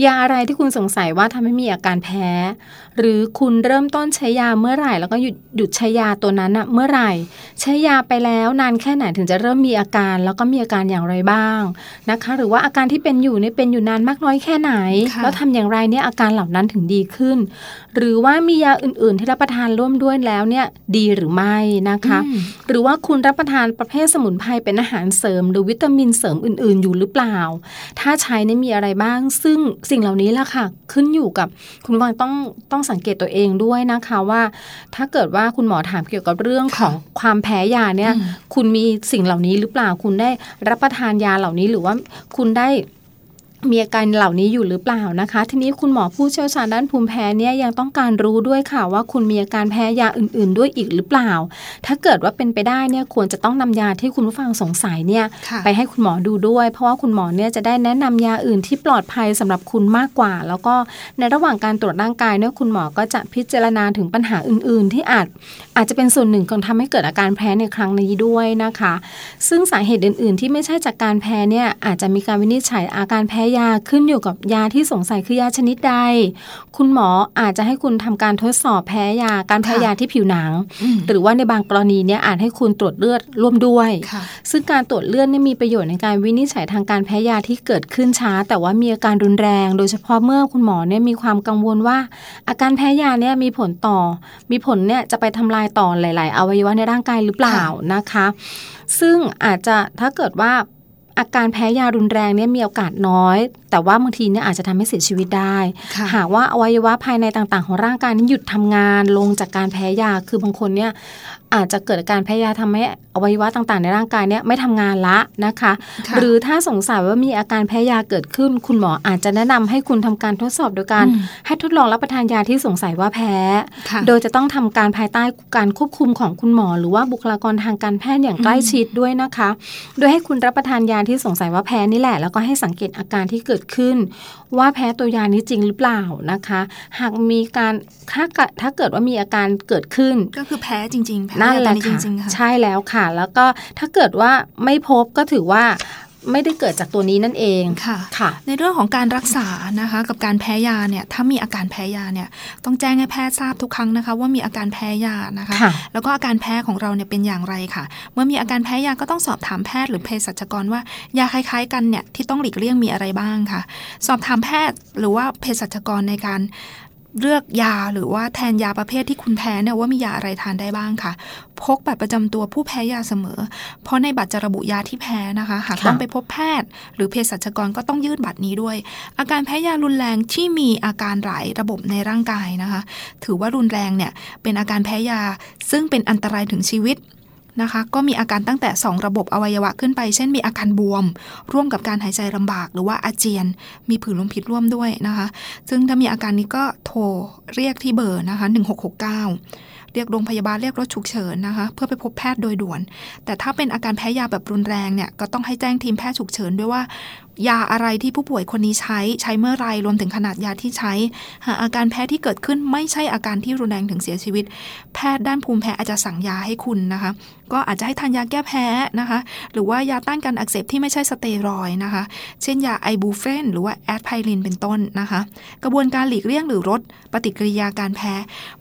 ยาอะไรที่คุณสงสัยว่าทำให้มีอาการแพ้ หรือคุณเริ่มต้นใช้ยาเมื่อไหร่ แล้วก็หยุดหยุดใช้ยาตัวนั้นอะเมื่อไหร่ ใช้ยาไปแล้วนานแค่ไหนถึงจะเริ่มมีอาการ แล้วก็มีอาการอย่างไรบ้างนะคะ หรือว่าอาการที่เป็นอยู่เนี่ยเป็นอยู่นานมากน้อยแค่ไหนค่ะแล้วทำอย่างไรเนี่ยอาการเหล่านั้นถึงดีขึ้น หรือว่ามียาอื่น ๆ ที่รับประทานร่วมด้วยแล้วเนี่ยดีหรือไม่นะคะอืมหรือว่าคุณรับประทานประเภทสมุนไพรเป็นอาหารเสริม หรือวิตามินเสริมอื่น ๆ อยู่หรือเปล่า ถ้าใช้เนี่ยมีอะไรบ้าง ซึ่งสิ่งเหล่านี้แหละค่ะ ขึ้นอยู่กับคุณผู้ฟังต้องต้องสังเกตตัวเองด้วยนะคะว่า ถ้าเกิดว่าคุณหมอถามเกี่ยวกับเรื่องของความแพ้ยาเนี่ยอืมคุณมีสิ่งเหล่านี้หรือเปล่า คุณได้รับประทานยาเหล่านี้หรือว่าคุณได้ มีอาการเหล่านี้อยู่หรือเปล่านะคะ ทีนี้คุณหมอผู้เชี่ยวชาญด้านภูมิแพ้เนี่ยยังต้องการรู้ด้วยค่ะว่าคุณมีอาการแพ้ยาอื่น ๆ ด้วยอีกหรือเปล่า ถ้าเกิดว่าเป็นไปได้เนี่ยควรจะต้องนำยาที่คุณผู้ฟังสงสัยเนี่ยค่ะไปให้คุณหมอดูด้วย เพราะว่าคุณหมอเนี่ยจะได้แนะนำยาอื่นที่ปลอดภัยสำหรับคุณมากกว่า แล้วก็ในระหว่างการตรวจร่างกายเนี่ยคุณหมอก็จะพิจารณาถึงปัญหาอื่น ๆ ที่อาจอาจจะเป็นส่วนหนึ่งของทำให้เกิดอาการแพ้ในครั้งนี้ด้วยนะคะ ซึ่งสาเหตุอื่น ๆ ที่ไม่ใช่จากการแพ้เนี่ยอาจจะมีการวินิจฉัยอาการแพ้ยาขึ้นอยู่กับยาที่สงสัยคือยาชนิดใด คุณหมออาจจะให้คุณทำการทดสอบแพ้ยาการแพ้ยาที่ผิวหนังอืมหรือว่าในบางกรณีเนี่ยอาจให้คุณตรวจเลือดร่วมด้วยค่ะซึ่งการตรวจเลือดเนี่ยมีประโยชน์ในการวินิจฉัยทางการแพ้ยาที่เกิดขึ้นช้า แต่ว่ามีอาการรุนแรง โดยเฉพาะเมื่อคุณหมอเนี่ยมีความกังวลว่า อาการแพ้ยาเนี่ยมีผลต่อ มีผลเนี่ยจะไปทำลายต่อหลาย ๆ อวัยวะในร่างกายหรือเปล่านะคะ ซึ่งอาจจะถ้าเกิดว่า อาการแพ้ยารุนแรงเนี่ยมีโอกาสน้อย แต่ว่าบางทีเนี่ยอาจจะทำให้เสียชีวิตได้ค่ะหากว่าอวัยวะภายในต่างๆ ของร่างกายนี้หยุดทำงานลงจากการแพ้ยาคือบางคนเนี่ยอาจจะเกิดอาการแพ้ยาทำให้อวัยวะต่างๆ ในร่างกายเนี่ยไม่ทำงานละนะคะค่ะหรือถ้าสงสัยว่ามีอาการแพ้ยาเกิดขึ้น คุณหมออาจจะแนะนำให้คุณทำการทดสอบโดยการอืมให้ทดลองรับประทานยาที่สงสัยว่าแพ้ค่ะโดยจะต้องทำการภายใต้การควบคุมของคุณหมอ หรือว่าบุคลากรทางการแพทย์อย่างใกล้ชิดด้วยนะคะ โดยให้คุณรับประทานยาที่สงสัยว่าแพ้นี่แหละ แล้วก็ให้สังเกตอาการที่เกิดขึ้น ว่าแพ้ตัวยานี้จริงหรือเปล่านะคะ หากมีการถ้าเกิดถ้าเกิดว่ามีอาการเกิดขึ้น ก็คือแพ้จริงๆแพ้นั่นแหละยาตัวค่ะจริงๆค่ะใช่แล้วค่ะ แล้วก็ถ้าเกิดว่าไม่พบก็ถือว่า ไม่ได้เกิดจากตัวนี้นั่นเองค่ะค่ะ ในเรื่องของการรักษานะคะกับการแพ้ยาเนี่ยถ้ามีอาการแพ้ยาเนี่ยต้องแจ้งให้แพทย์ทราบทุกครั้งนะคะ ว่ามีอาการแพ้ยานะคะค่ะแล้วก็อาการแพ้ของเราเนี่ยเป็นอย่างไรค่ะ เมื่อมีอาการแพ้ยาก็ต้องสอบถามแพทย์หรือเภสัชกรว่ายาคล้ายๆ กันเนี่ยที่ต้องหลีกเลี่ยงมีอะไรบ้างค่ะ สอบถามแพทย์หรือว่าเภสัชกรในการ เลือกยาหรือว่าแทนยาประเภทที่คุณแพ้เนี่ยว่ามียาอะไรทานได้บ้างค่ะ พกบัตรประจำตัวผู้แพ้ยาเสมอ เพราะในบัตรจะระบุยาที่แพ้นะคะหากต้องไปพบแพทย์ หรือเภสัชกรก็ต้องยื่นบัตรนี้ด้วย อาการแพ้ยารุนแรงที่มีอาการหลายระบบในร่างกายนะคะ ถือว่ารุนแรงเนี่ยเป็นอาการแพ้ยาซึ่งเป็นอันตรายถึงชีวิต นะคะ ก็มีอาการตั้งแต่ 2 ระบบอวัยวะขึ้นไป เช่นมีอาการบวม ร่วมกับการหายใจลำบาก หรือว่าอาเจียน มีผื่นลมพิษร่วมด้วยนะคะ ซึ่งถ้ามีอาการนี้ก็โทรเรียกที่เบอร์นะคะ 1669 เรียกโรงพยาบาลเรียกรถฉุกเฉินนะคะ เพื่อไปพบแพทย์โดยด่วน แต่ถ้าเป็นอาการแพ้ยาแบบรุนแรงเนี่ยก็ต้องให้แจ้งทีมแพทย์ฉุกเฉินด้วยว่า ยาอะไรที่ผู้ป่วยคนนี้ใช้ใช้เมื่อไรรวมถึงขนาดยาที่ใช้ หากอาการแพ้ที่เกิดขึ้นไม่ใช่อาการที่รุนแรงถึงเสียชีวิต แพทย์ด้านภูมิแพ้อาจจะสั่งยาให้คุณนะคะ ก็อาจจะให้ทานยาแก้แพ้นะคะ หรือว่ายาต้านการอักเสบที่ไม่ใช่สเตียรอยนะคะ เช่นยาไอบูเฟนหรือว่าแอดไพลินเป็นต้นนะคะ กระบวนการหลีกเลี่ยงหรือลดปฏิกิริยาการแพ้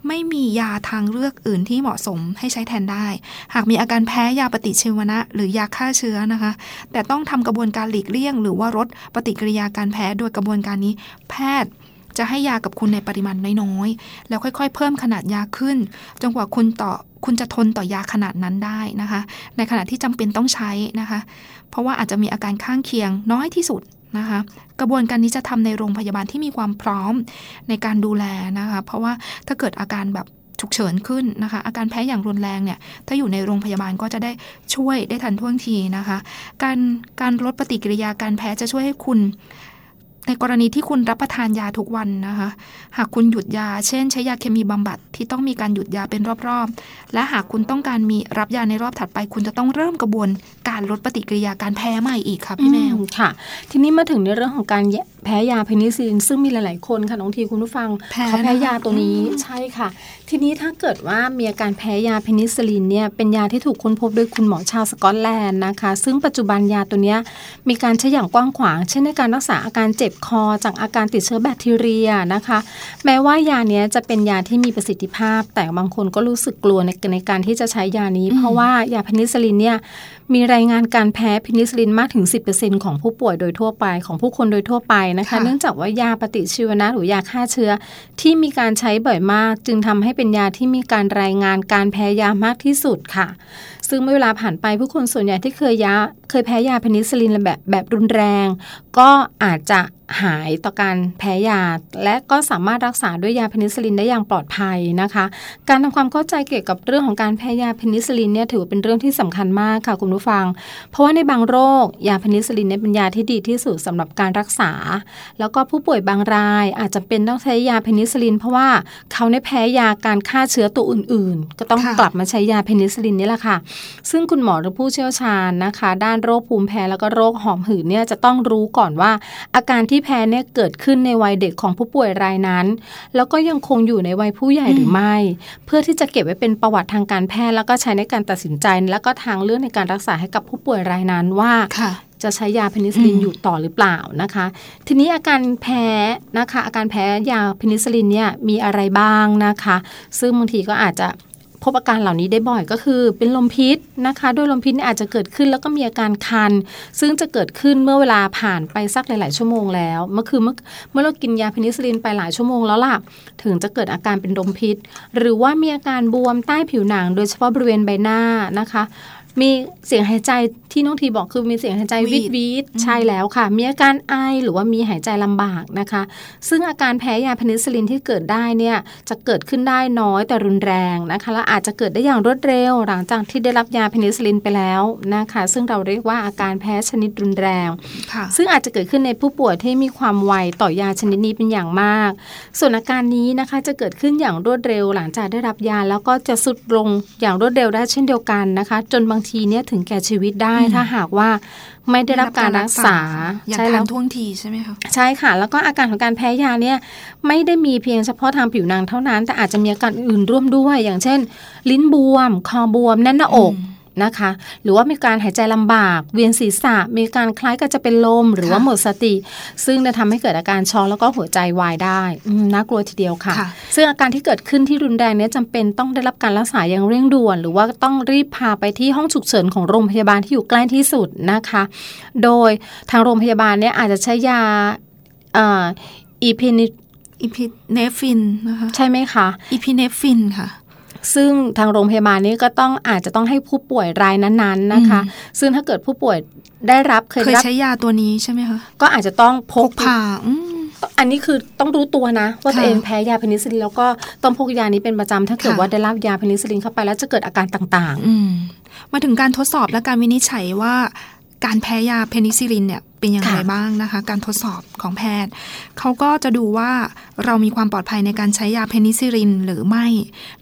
ไม่มียาทางเลือกอื่นที่เหมาะสมให้ใช้แทนได้ หากมีอาการแพ้ยาปฏิชีวนะ หรือยาฆ่าเชื้อนะคะ แต่ต้องทำกระบวนการหลีกเลี่ยงหรือว่าลดปฏิกิริยาการแพ้โดยกระบวนการนี้ แพทย์จะให้ยากับคุณในปริมาณน้อยๆ แล้วค่อยๆ เพิ่มขนาดยาขึ้น จนกว่าคุณต่อคุณจะทนต่อยาขนาดนั้นได้นะคะ ในขณะที่จำเป็นต้องใช้นะคะ เพราะว่าอาจจะมีอาการข้างเคียงน้อยที่สุดนะคะ กระบวนการนี้จะทำในโรงพยาบาลที่มีความพร้อมในการดูแลนะคะ เพราะว่าถ้าเกิดอาการแบบ ฉุกเฉินขึ้นนะคะ อาการแพ้อย่างรุนแรงเนี่ยถ้าอยู่ในโรงพยาบาลก็จะได้ช่วยได้ทันท่วงทีนะคะ การการลดปฏิกิริยาการแพ้จะช่วยให้คุณ ในกรณีที่คุณรับประทานยาทุกวันนะคะ หากคุณหยุดยา เช่น ใช้ยาเคมีบำบัดที่ต้องมีการหยุดยาเป็นรอบๆ และหากคุณต้องการมีรับยาในรอบถัดไป คุณจะต้องเริ่มกระบวนการลดปฏิกิริยาการแพ้ใหม่อีกค่ะพี่แมวอืมค่ะ ทีนี้มาถึงในเรื่องของการแพ้ยาเพนิซิลลินซึ่งมีหลาย ๆ คนค่ะน้องทีคุณผู้ฟังแพ้เขาแพ้นะคะยาตัวนี้อืมใช่ค่ะ ทีนี้ถ้าเกิดว่ามีอาการแพ้ยาเพนิซิลลินเนี่ยเป็นยาที่ถูกค้นพบโดยคุณหมอชาวสกอตแลนด์นะคะ ซึ่งปัจจุบันยาตัวเนี้ยมีการใช้อย่างกว้างขวาง เช่นในการรักษาอาการเจ็บคอจากอาการติดเชื้อแบคทีเรียนะคะ แม้ว่ายาเนี้ยจะเป็นยาที่มีประสิทธิภาพ แต่บางคนก็รู้สึกกลัวในในการที่จะใช้ยานี้ เพราะว่ายาเพนิซิลลินเนี่ยมีรายงานการแพ้เพนิซิลลินมากถึง 10%ของผู้ป่วยโดยทั่วไปของผู้คนโดยทั่วไปนะคะค่ะเนื่องจากว่ายาปฏิชีวนะหรือยาฆ่าเชื้อ ที่มีการใช้บ่อยมาก จึงทำให้เป็นยาที่มีการรายงานการแพ้ยามากที่สุดค่ะซึ่งเมื่อเวลาผ่านไปผู้คนส่วนใหญ่ที่เคยยาเคยแพ้ยาเพนิซิลลินแบบแบบรุนแรง ก็อาจจะหายต่อการแพ้ยา และก็สามารถรักษาด้วยยาเพนิซิลินได้อย่างปลอดภัยนะคะ การทำความเข้าใจเกี่ยวกับเรื่องของการแพ้ยาเพนิซิลินเนี่ยถือว่าเป็นเรื่องที่สำคัญมากค่ะคุณผู้ฟัง เพราะว่าในบางโรคยาเพนิซิลินเนี่ยเป็นยาที่ดีที่สุดสำหรับการรักษา แล้วก็ผู้ป่วยบางรายอาจจะเป็นต้องใช้ยาเพนิซิลิน เพราะว่าเขาได้แพ้ยาการฆ่าเชื้อตัวอื่น ๆ ก็ต้องกลับมาใช้ยาเพนิซิลินนี่แหละค่ะซึ่งคุณหมอหรือผู้เชี่ยวชาญนะคะ ด้านโรคภูมิแพ้แล้วก็โรคหอบหืดเนี่ยจะต้องรู้ก่อนว่า อาการที่แพ้เนี่ยเกิดขึ้นในวัยเด็กของผู้ป่วยรายนั้น แล้วก็ยังคงอยู่ในวัยผู้ใหญ่หรือไม่ เพื่อที่จะเก็บไว้เป็นประวัติทางการแพทย์แล้วก็ใช้ในการตัดสินใจ แล้วก็ทางเลือกในการรักษาให้กับผู้ป่วยรายนั้นว่าจะใช้ยาเพนิซิลินอยู่ต่อหรือเปล่านะคะ ทีนี้อาการแพ้นะคะ อาการแพ้ยาเพนิซิลินเนี่ยมีอะไรบ้างนะคะ ซึ่งบางทีก็อาจจะ พบอาการเหล่านี้ได้บ่อยก็คือ เป็นลมพิษนะคะด้วยลมพิษอาจจะเกิดขึ้นแล้วก็มีอาการคัน ซึ่งจะเกิดขึ้นเมื่อเวลาผ่านไปสักหลาย ๆ ชั่วโมงแล้วเมื่อคือเมื่อเมื่อเรากินยาเพนิซิลินไปหลายชั่วโมงแล้วล่ะถึงจะเกิดอาการเป็นลมพิษ หรือว่ามีอาการบวมใต้ผิวหนัง โดยเฉพาะบริเวณใบหน้านะคะ มีเสียงหายใจที่น้องทีบอกคือมีเสียงหายใจวี้ดวี้ดใช่แล้วค่ะ มีอาการไอหรือว่ามีหายใจลำบากนะคะ ซึ่งอาการแพ้ยาเพนิซิลินที่เกิดได้เนี่ยจะเกิดขึ้นได้น้อยแต่รุนแรงนะคะและอาจจะเกิดได้อย่างรวดเร็ว หลังจากที่ได้รับยาเพนิซิลินไปแล้วนะคะ ซึ่งเราเรียกว่าอาการแพ้ชนิดรุนแรง ซึ่งอาจจะเกิดขึ้นในผู้ป่วยที่มีความไวต่อยาชนิดนี้เป็นอย่างมาก ส่วนอาการนี้นะคะจะเกิดขึ้นอย่างรวดเร็ว หลังจากได้รับยาแล้วก็จะสุดลงอย่างรวดเร็วได้เช่นเดียวกันนะคะ จนบางทีเนี่ยถึงแก่ชีวิตได้ถ้าหากว่าไม่ได้รับการรักษาอย่างใช่ทัแล้นวท่วงทีใช่ไหมคะใช่ค่ะ แล้วก็อาการของการแพ้ยาเนี่ยไม่ได้มีเพียงเฉพาะทางผิวหนังเท่านั้น แต่อาจจะมีอาการอื่นร่วมด้วย อย่างเช่น ลิ้นบวม คอบวมแน่นหน้าอก นะคะ หรือว่ามีการหายใจลำบาก เวียนศีรษะ มีการคล้ายกับจะเป็นลม หรือว่าหมดสติ ซึ่งจะทำให้เกิดอาการช็อกแล้วก็หัวใจวายได้อืมน่ากลัวทีเดียวค่ะ ซึ่งอาการที่เกิดขึ้นที่รุนแรงเนี้จำเป็นต้องได้รับการรักษาอย่างเร่งด่วน หรือว่าต้องรีบพาไปที่ห้องฉุกเฉินของโรงพยาบาลที่อยู่ใกล้ที่สุดนะคะ โดยทางโรงพยาบาลเนี่ยอาจจะใช้ยา epine- epinephrine นะคะใช่ไหมคะอีพิเนฟินค่ะ ซึ่งทางโรงพยาบาลนี้ก็ต้องอาจจะต้องให้ผู้ป่วยรายนั้นๆนะคะ ซึ่งถ้าเกิดผู้ป่วยได้รับเคยเคยรับใช้ยาตัวนี้ใช่ไหมคะก็อาจจะต้องพกพาอืมอันนี้คือต้องรู้ตัวนะ ว่าค่ะตัวเองแพ้ยาเพนิซิลินแล้วก็ต้องพกยานี้เป็นประจำถ้าเกิดค่ะว่าได้รับยาเพนิซิลินเข้าไปแล้วจะเกิดอาการต่างอืมมาถึงการทดสอบและการวินิจฉัยว่าการแพ้ยาเพนิซิลินเนี่ยเป็นอย่างไรบ้างนะคะ การทดสอบของแพทย์ เขาก็จะดูว่าเรามีความปลอดภัยในการใช้ยาเพนิซิลินหรือไม่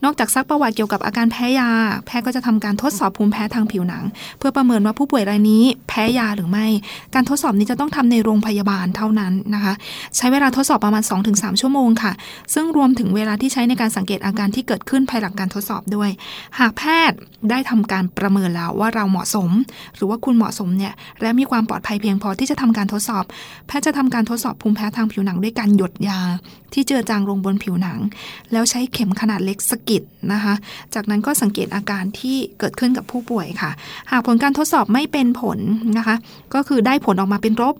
นอกจากซักประวัติเกี่ยวกับอาการแพ้ยา แพทย์ก็จะทำการทดสอบภูมิแพ้ทางผิวหนัง เพื่อประเมินว่าผู้ป่วยรายนี้แพ้ยาหรือไม่ การทดสอบนี้จะต้องทำในโรงพยาบาลเท่านั้นนะคะ ใช้เวลาทดสอบประมาณ 2-3 ชั่วโมงค่ะ ซึ่งรวมถึงเวลาที่ใช้ในการสังเกตอาการที่เกิดขึ้นภายหลังการทดสอบด้วย หากแพทย์ได้ทำการประเมินแล้วว่าเราเหมาะสม หรือว่าคุณเหมาะสมเนี่ยและมีความปลอดภัยเพียงพอที่จะทำการทดสอบ แพทย์จะทำการทดสอบภูมิแพ้ทางผิวหนังด้วยการหยดยา ที่เจือจางลงบนผิวหนัง แล้วใช้เข็มขนาดเล็กสกิดนะคะ จากนั้นก็สังเกตอาการที่เกิดขึ้นกับผู้ป่วยค่ะ หากผลการทดสอบไม่เป็นผลนะคะ ก็คือได้ผลออกมาเป็นลบ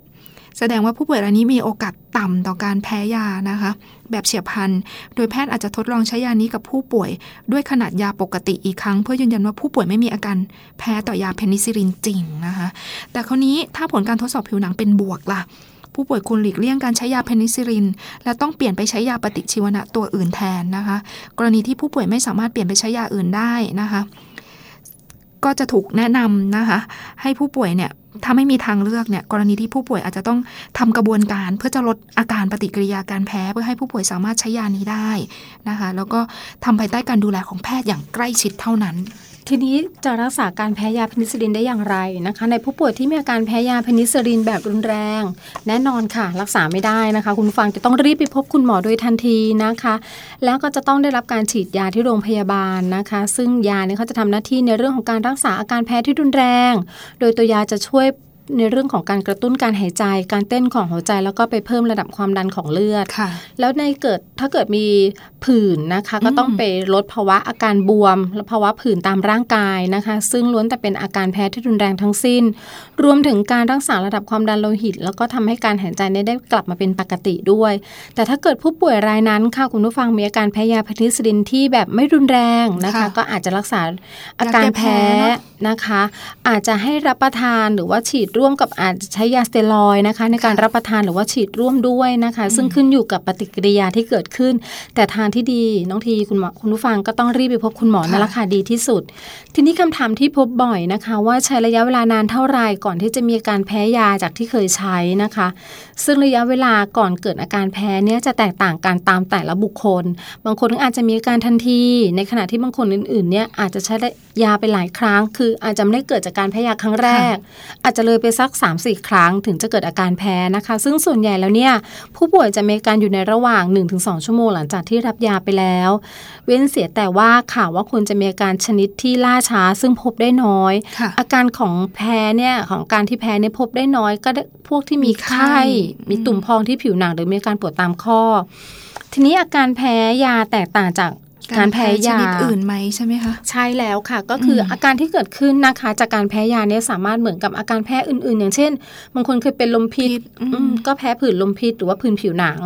แสดงว่าผู้ป่วยรายนี้มีโอกาสต่ำต่อการแพ้ยานะคะ แบบเฉียบพลัน โดยแพทย์อาจจะทดลองใช้ยานี้กับผู้ป่วย ด้วยขนาดยาปกติอีกครั้ง เพื่อยืนยันว่าผู้ป่วยไม่มีอาการแพ้ต่อยาเพนิซิลินจริงนะคะ แต่คราวนี้ถ้าผลการทดสอบผิวหนังเป็นบวกล่ะผู้ป่วยควรหลีกเลี่ยงการใช้ยาเพนิซิลิน และต้องเปลี่ยนไปใช้ยาปฏิชีวนะตัวอื่นแทนนะคะ กรณีที่ผู้ป่วยไม่สามารถเปลี่ยนไปใช้ยาอื่นได้นะคะ ก็จะถูกแนะนำนะคะ ให้ผู้ป่วยเนี่ย ถ้าไม่มีทางเลือกเนี่ยกรณีที่ผู้ป่วยอาจจะต้องทำกระบวนการเพื่อจะลดอาการปฏิกิริยาการแพ้ เพื่อให้ผู้ป่วยสามารถใช้ยานี้ได้นะคะ แล้วก็ทำภายใต้การดูแลของแพทย์อย่างใกล้ชิดเท่านั้น ทีนี้จะรักษาการแพ้ยาเพนิซิลินได้อย่างไรนะคะ ในผู้ป่วยที่มีอาการแพ้ยาเพนิซิลินแบบรุนแรง แน่นอนค่ะ รักษาไม่ได้นะคะ คุณฟังจะต้องรีบไปพบคุณหมอโดยทันทีนะคะ แล้วก็จะต้องได้รับการฉีดยาที่โรงพยาบาลนะคะ ซึ่งยาเนี่ยเขาจะทำหน้าที่ในเรื่องของการรักษาอาการแพ้ที่รุนแรง โดยตัวยาจะช่วย ในเรื่องของการกระตุ้นการหายใจ การเต้นของหัวใจ แล้วก็ไปเพิ่มระดับความดันของเลือดค่ะแล้วในเกิดถ้าเกิดมีผื่นนะคะ ก็ต้องไปลดภาวะอาการบวม และภาวะผื่นตามร่างกายนะคะ ซึ่งล้วนแต่เป็นอาการแพ้ที่รุนแรงทั้งสิ้น รวมถึงการรักษาระดับความดันโลหิต แล้วก็ทำให้การหายใจเนี่ยได้กลับมาเป็นปกติด้วย แต่ถ้าเกิดผู้ป่วยรายนั้นค่ะคุณผู้ฟังมีอาการแพ้ยาเพนิซิลินที่แบบไม่รุนแรงนะคะค่ะก็อาจจะรักษาอาการยาแก้แพ้แพ้เนอะนะคะ อาจจะให้รับประทานหรือว่าฉีดร่วมร่วมกับอาจจะใช้ยาสเตียรอยด์นะคะ ในการรับประทานหรือว่าฉีดร่วมด้วยนะคะ ซึ่งขึ้นอยู่กับปฏิกิริยาที่เกิดขึ้น แต่ทางที่ดีน้องทีคุณหมอคุณผู้ฟังก็ต้องรีบไปพบคุณหมอนั่นแหละค่ะดีที่สุด ทีนี้คำถามที่พบบ่อยนะคะ ว่าใช้ระยะเวลานานเท่าไหร่ก่อนที่จะมีอาการแพ้ยาจากที่เคยใช้นะคะ ซึ่งระยะเวลาก่อนเกิดอาการแพ้เนี่ยจะแตกต่างกันตามแต่ละบุคคล บางคนอาจจะมีอาการทันที ในขณะที่บางคนอื่นๆเนี่ยอาจจะใช้ยาไปหลายครั้ง คืออาจจะไม่ได้เกิดจากการแพ้ยาครั้งแรก อาจจะเลยไปสัก 3-4 ครั้ง ถึงจะเกิดอาการแพ้นะคะ ซึ่งส่วนใหญ่แล้วเนี่ยผู้ป่วยจะมีอาการอยู่ในระหว่าง 1-2 ชั่วโมงหลังจากที่รับยาไปแล้ว เว้นเสียแต่ว่าข่าวว่าคุณจะมีอาการชนิดที่ล่าช้า ซึ่งพบได้น้อย อาการของแพ้เนี่ยของการที่แพ้เนี่ยพบได้น้อยก็พวกที่มีไข้มีตุ่มพองที่ผิวหนังหรือมีอาการปวดตามข้อทีนี้อาการแพ้ยาแตกต่างจาก การแพ้ยาชนิดอื่นไหมใช่ไหมคะใช่แล้วค่ะ ก็คืออาการที่เกิดขึ้นนะคะ จากการแพ้ยาเนี่ยสามารถเหมือนกับอาการแพ้อื่นๆ อย่างเช่นบางคนเคยเป็นลมพิษก็แพ้ผื่นลมพิษหรือว่าผื่นผิวหนัง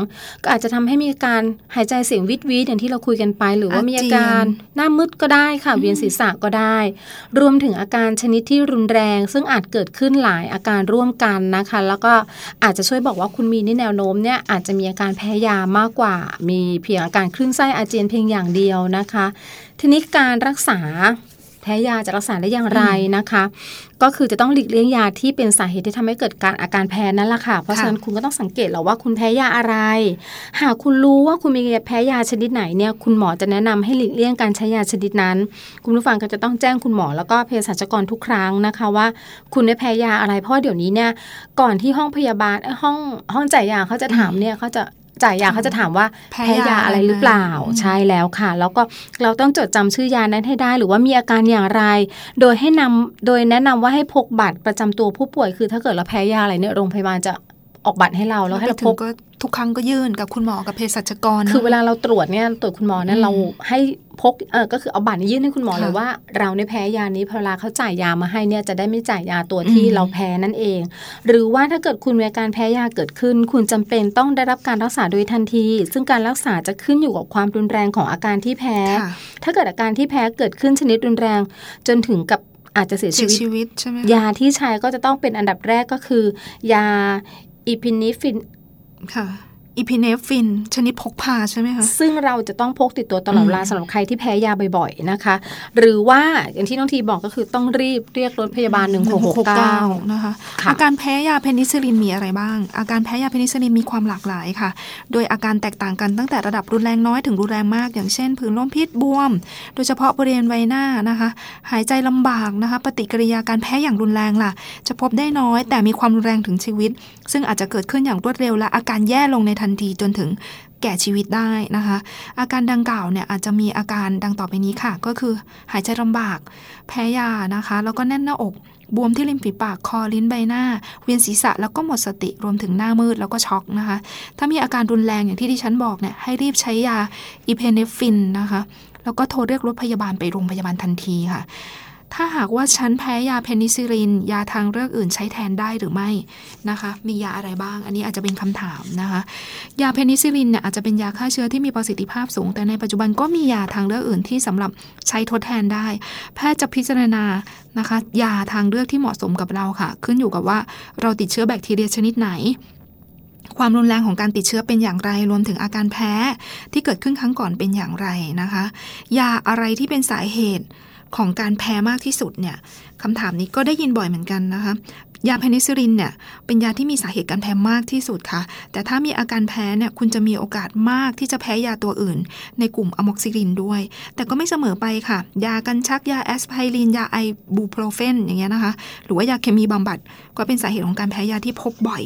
ก็อาจจะทำให้มีอาการหายใจเสียงวิดวิดอย่างที่เราคุยกันไป หรือว่ามีอาการหน้ามืดก็ได้ค่ะเวียนศีรษะก็ได้ รวมถึงอาการชนิดที่รุนแรง ซึ่งอาจเกิดขึ้นหลายอาการร่วมกันนะคะ แล้วก็อาจจะช่วยบอกว่าคุณมีนี่แนวโน้มเนี่ยอาจจะมีอาการแพ้ยามากกว่า มีเพียงอาการคลื่นไส้อาเจียนเพียงอย่างเดียวนะคะ ทีนี้การรักษาแพ้ยาจะรักษาได้อย่างไรนะคะ ก็คือจะต้องหลีกเลี่ยงยาที่เป็นสาเหตุที่ทำให้เกิดการอาการแพ้นั่นแหละค่ะ เพราะฉะนั้นคุณก็ต้องสังเกตแล้วว่าคุณแพ้ยาอะไร หากคุณรู้ว่าคุณมีแพ้ยาชนิดไหนเนี่ยคุณหมอจะแนะนำให้หลีกเลี่ยงการใช้ยาชนิดนั้น คุณผู้ฟังก็จะต้องแจ้งคุณหมอแล้วก็เภสัชกรทุกครั้งนะคะว่า คุณได้แพ้ยาอะไรเพราะเดี๋ยวนี้เนี่ยก่อนที่ห้องพยาบาลห้องห้องจ่ายยาเขาจะถามเนี่ยเขาจะ จ่ายยาเขาจะถามว่าแพ้ยาอะไรหรือเปล่าใช่แล้วค่ะ แล้วก็เราต้องจดจำชื่อยานั้นให้ได้ หรือว่ามีอาการอย่างไร โดยให้นำโดยแนะนำว่าให้พกบัตรประจำตัวผู้ป่วยคือถ้าเกิดเราแพ้ยาอะไรเนี่ยโรงพยาบาลจะ ออกบัตรให้เราแล้วให้เราพกทุกครั้งก็ยื่นกับคุณหมอกับเภสัชกร คือเวลาเราตรวจเนี่ยตรวจคุณหมอเนี่ยเราให้พกเออก็คือเอาบัตรยื่นให้คุณหมอเลยว่าเราในแพ้ยานี้พอเวลาเขาจ่ายยามาให้เนี่ยจะได้ไม่จ่ายยาตัวที่เราแพ้นั่นเอง หรือว่าถ้าเกิดคุณมีอาการแพ้ยาเกิดขึ้น คุณจำเป็นต้องได้รับการรักษาโดยทันที ซึ่งการรักษาจะขึ้นอยู่กับความรุนแรงของอาการที่แพ้ ถ้าเกิดอาการที่แพ้เกิดขึ้นชนิดรุนแรง จนถึงกับอาจจะเสียชีวิตใช่ไหมยาที่ใช้ก็จะต้องเป็นอันดับแรกก็คือ ยา อีพินิฟินค่ะ อีพิเนฟิน ชนิดพกพาใช่ไหมคะ ซึ่งเราจะต้องพกติดตัวตลอดเวลาสำหรับใครที่แพ้ยาบ่อยๆนะคะ หรือว่าอย่างที่น้องทีบอกก็คือต้องรีบเรียกรถพยาบาล 1669 นะคะ อาการแพ้ยาเพนิซิลินมีอะไรบ้าง อาการแพ้ยาเพนิซิลินมีความหลากหลายค่ะ โดยอาการแตกต่างกันตั้งแต่ระดับรุนแรงน้อยถึงรุนแรงมาก อย่างเช่นผื่นลมพิษบวม โดยเฉพาะบริเวณใบหน้านะคะ หายใจลำบากนะคะ ปฏิกิริยาการแพ้อย่างรุนแรงล่ะ จะพบได้น้อย แต่มีความรุนแรงถึงชีวิต ซึ่งอาจจะเกิดขึ้นอย่างรวดเร็วและอาการแย่ลงในทันทีจนถึงแก่ชีวิตได้นะคะ อาการดังกล่าวเนี่ยอาจจะมีอาการดังต่อไปนี้ค่ะ ก็คือหายใจลำบาก แพ้ยานะคะ แล้วก็แน่นหน้าอก บวมที่ริมฝีปาก คอลิ้นใบหน้า เวียนศีรษะแล้วก็หมดสติรวมถึงหน้ามืดแล้วก็ช็อกนะคะ ถ้ามีอาการรุนแรงอย่างที่ดิฉันบอกเนี่ยให้รีบใช้ยาอีเพเนฟินนะคะ แล้วก็โทรเรียกรถพยาบาลไปโรงพยาบาลทันทีค่ะ ถ้าหากว่าฉันแพ้ยาเพนิซิลิน ยาทางเลือกอื่นใช้แทนได้หรือไม่นะคะ มียาอะไรบ้าง อันนี้อาจจะเป็นคำถามนะคะ ยาเพนิซิลินเนี่ยอาจจะเป็นยาฆ่าเชื้อที่มีประสิทธิภาพสูง แต่ในปัจจุบันก็มียาทางเลือกอื่นที่สำหรับใช้ทดแทนได้ แพทย์จะพิจารณานะคะ ยาทางเลือกที่เหมาะสมกับเราค่ะ ขึ้นอยู่กับว่าเราติดเชื้อแบคทีเรียชนิดไหนความรุนแรงของการติดเชื้อเป็นอย่างไร รวมถึงอาการแพ้ที่เกิดขึ้นครั้งก่อนเป็นอย่างไรนะคะ ยาอะไรที่เป็นสาเหตุ ของการแพ้มากที่สุดเนี่ยคำถามนี้ก็ได้ยินบ่อยเหมือนกันนะคะยาเพนิซิลินเนี่ยเป็นยาที่มีสาเหตุการแพ้มากที่สุดค่ะ แต่ถ้ามีอาการแพ้เนี่ยคุณจะมีโอกาสมากที่จะแพ้ยาตัวอื่น ในกลุ่มอะม็อกซิลินด้วย แต่ก็ไม่เสมอไปค่ะ ยากันชักยาแอสไพริน ยาไอบูโปรเฟนอย่างเงี้ยนะคะ หรือว่ายาเคมีบำบัดก็เป็นสาเหตุของการแพ้ยาที่พบบ่อย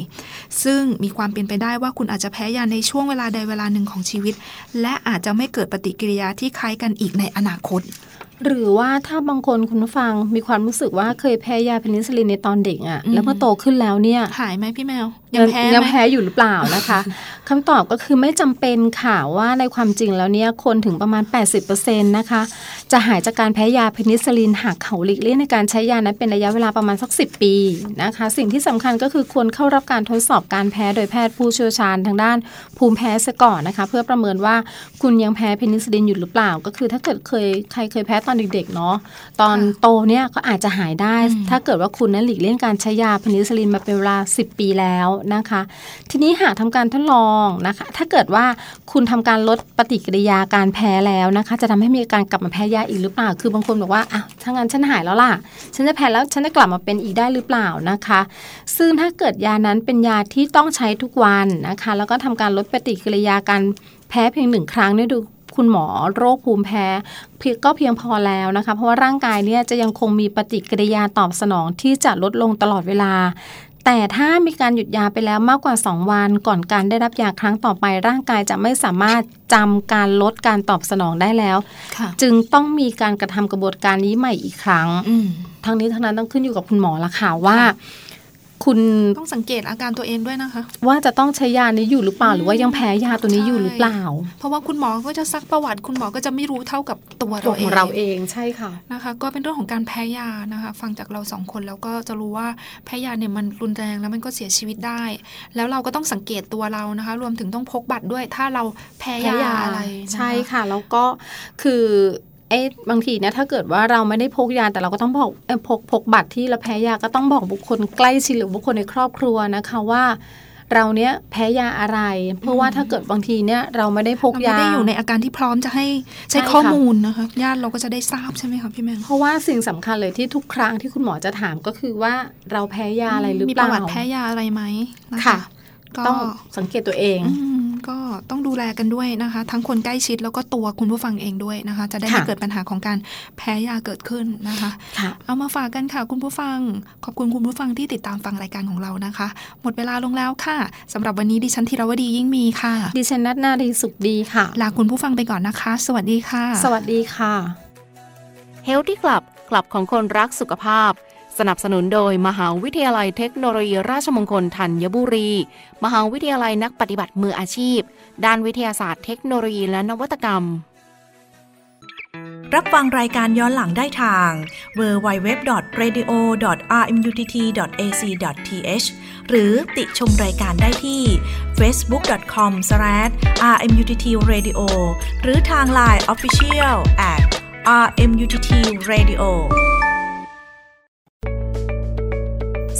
ซึ่งมีความเป็นไปได้ว่าคุณอาจจะแพ้ยาในช่วงเวลาใดเวลาหนึ่งของชีวิต และอาจจะไม่เกิดปฏิกิริยาที่คล้ายกันอีกในอนาคต หรือว่าถ้าบางคนคุณผู้ฟังมีความรู้สึกว่าเคยแพ้ยาเพนิซิลินในตอนเด็กอ่ะ แล้วพอโตขึ้นแล้วเนี่ยหายไหมพี่แมว ยังแพ้ยังแพ้อยู่หรือเปล่านะคะคำตอบก็คือไม่จำเป็นค่ะว่าในความจริงแล้วเนี่ยคนถึงประมาณ 80%นะคะ จะหายจากการแพ้ยาเพนิซิลินหากเขาหลีกเลี่ยงในการใช้ยานั้นเป็นระยะเวลาประมาณสัก 10 ปีนะคะ สิ่งที่สำคัญก็คือควรเข้ารับการทดสอบการแพ้โดยแพทย์ผู้เชี่ยวชาญทางด้านภูมิแพ้ซะก่อนนะคะ เพื่อประเมินว่าคุณยังแพ้เพนิซิลินอยู่หรือเปล่า ก็คือถ้าเกิดเคยใครเคยแพ้ตอนอนเด็กๆเนาะตอนโตเนี่ยก็อาจจะหายได้ ถ้าเกิดว่าคุณนั้นหลีกเลี่ยงการใช้ยาเพนิซิลินมาเป็นเวลา 10 ปีแล้วนะคะ ทีนี้หากทำการทดลองนะคะ ถ้าเกิดว่าคุณทำการลดปฏิกิริยาการแพ้แล้วนะคะ จะทำให้มีการกลับมาแพ้ยาอีกหรือเปล่า คือบางคนบอกว่าอะถ้างั้นฉันหายแล้วล่ะ ฉันจะแพ้แล้วฉันจะกลับมาเป็นอีกได้หรือเปล่านะคะ ซึ่งถ้าเกิดยานั้นเป็นยาที่ต้องใช้ทุกวันนะคะ แล้วก็ทำการลดปฏิกิริยาการแพ้เพียงหนึ่งครั้งเนี่ยดู คุณหมอโรคภูมิแพ้ก็เพียงพอแล้วนะคะ เพราะว่าร่างกายเนี่ยจะยังคงมีปฏิกิริยาตอบสนองที่จะลดลงตลอดเวลาแต่ถ้ามีการหยุดยาไปแล้วมากกว่า 2 วัน ก่อนการได้รับยาครั้งต่อไป ร่างกายจะไม่สามารถจำการลดการตอบสนองได้แล้ว จึงต้องมีการกระทำกระบวนการนี้ใหม่อีกครั้งทั้งนี้ทั้งนั้นต้องขึ้นอยู่กับคุณหมอละค่ะว่า คุณต้องสังเกตอาการตัวเองด้วยนะคะ ว่าจะต้องใช้ยานี้อยู่หรือเปล่าหรือว่ายังแพ้ยาตัวนี้อยู่หรือเปล่า เพราะว่าคุณหมอก็จะซักประวัติ คุณหมอก็จะไม่รู้เท่ากับตัวตัเราวเอของงเราเองใช่ค่ะนะคะ ก็เป็นเรื่องของการแพ้ยานะคะ ฟังจากเราสองคนแล้วก็จะรู้ว่าแพ้ยาเนี่ยมันรุนแรงแล้วมันก็เสียชีวิตได้ แล้วเราก็ต้องสังเกตตัวเรานะคะ รวมถึงต้องพกบัตรด้วย ถ้าเราแพ้ยาอะไรนะคะใช่ค่ะ แล้วก็คือ เอ๊ะบางทีเนี่ยถ้าเกิดว่าเราไม่ได้พกยาแต่เราก็ต้องบอกเอ้ยพกพกบัตรที่เราแพ้ยาก็ต้องบอกบุคคลใกล้ชิดหรือบุคคลในครอบครัวนะคะว่าเราเนี้ยแพ้ยาอะไร เพราะว่าถ้าเกิดบางทีเนี่ยเราไม่ได้พกเรายาไม่ได้อยู่ในอาการที่พร้อมจะให้ใช่ใช้ค่ะข้อมูลนะคะญาติเราก็จะได้ทราบใช่ไหมคะพี่แมงเพราะว่าสิ่งสำคัญเลยที่ทุกครั้งที่คุณหมอจะถามก็คือว่าเราแพ้ยาอะไรหรือมีเปประล่าวัติแพ้ยาอะไรไหมนะคะค่ะก็ ต้องสังเกตตัวเองอืมก็ต้องดูแลกันด้วยนะคะ ทั้งคนใกล้ชิดแล้วก็ตัวคุณผู้ฟังเองด้วยนะคะ จะได้ไม่ค่ะเกิดปัญหาของการแพ้ยาเกิดขึ้นนะคะค่ะเอามาฝากกันค่ะคุณผู้ฟัง ขอบคุณคุณผู้ฟังที่ติดตามฟังรายการของเรานะคะ หมดเวลาลงแล้วค่ะสำหรับวันนี้ดิฉันธีรวดียิ่งมีค่ะ ดิฉันนัทนารีสุขดีค่ะ ลาคุณผู้ฟังไปก่อนนะคะ สวัสดีค่ะ สวัสดีค่ะ Healthy Club กลับของคนรักสุขภาพ สนับสนุนโดยมหาวิทยาลัยเทคโนโลยีราชมงคลธัญบุรี มหาวิทยาลัยนักปฏิบัติมืออาชีพ ด้านวิทยาศาสตร์เทคโนโลยีและนวัตกรรม รับฟังรายการย้อนหลังได้ทาง www.radio.rmutt.ac.th หรือติชมรายการได้ที่ facebook.com/rmuttradio หรือทาง Line Official at rmuttradio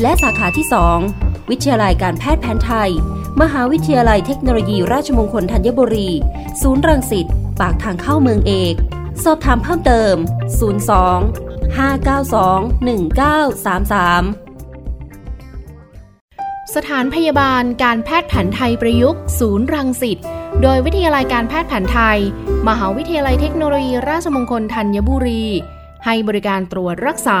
และสาขาที่ 2 วิทยาลัยการแพทย์แผนไทย มหาวิทยาลัยเทคโนโลยีราชมงคลธัญบุรี ศูนย์รังสิต ปากทางเข้าเมืองเอก สอบถามเพิ่มเติม 02 592 1933 สถานพยาบาลการแพทย์แผนไทยประยุกต์ ศูนย์รังสิต โดยวิทยาลัยการแพทย์แผนไทย มหาวิทยาลัยเทคโนโลยีราชมงคลธัญบุรี ให้บริการตรวจรักษา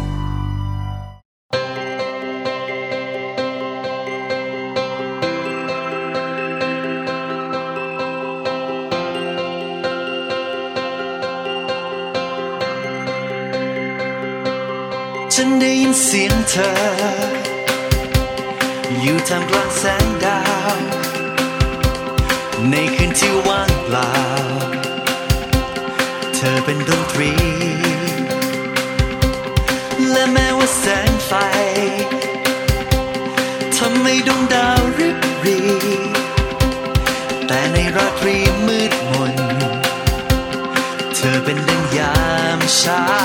เธอ อยู่ท่ามกลางแสงดาว ในคืนที่ว่างเปล่า เธอเป็นดนตรี และแม้ว่าแสงไฟทำให้ดวงดาวริบรี แต่ในราตรีมืดมน เธอเป็นดังยามเช้า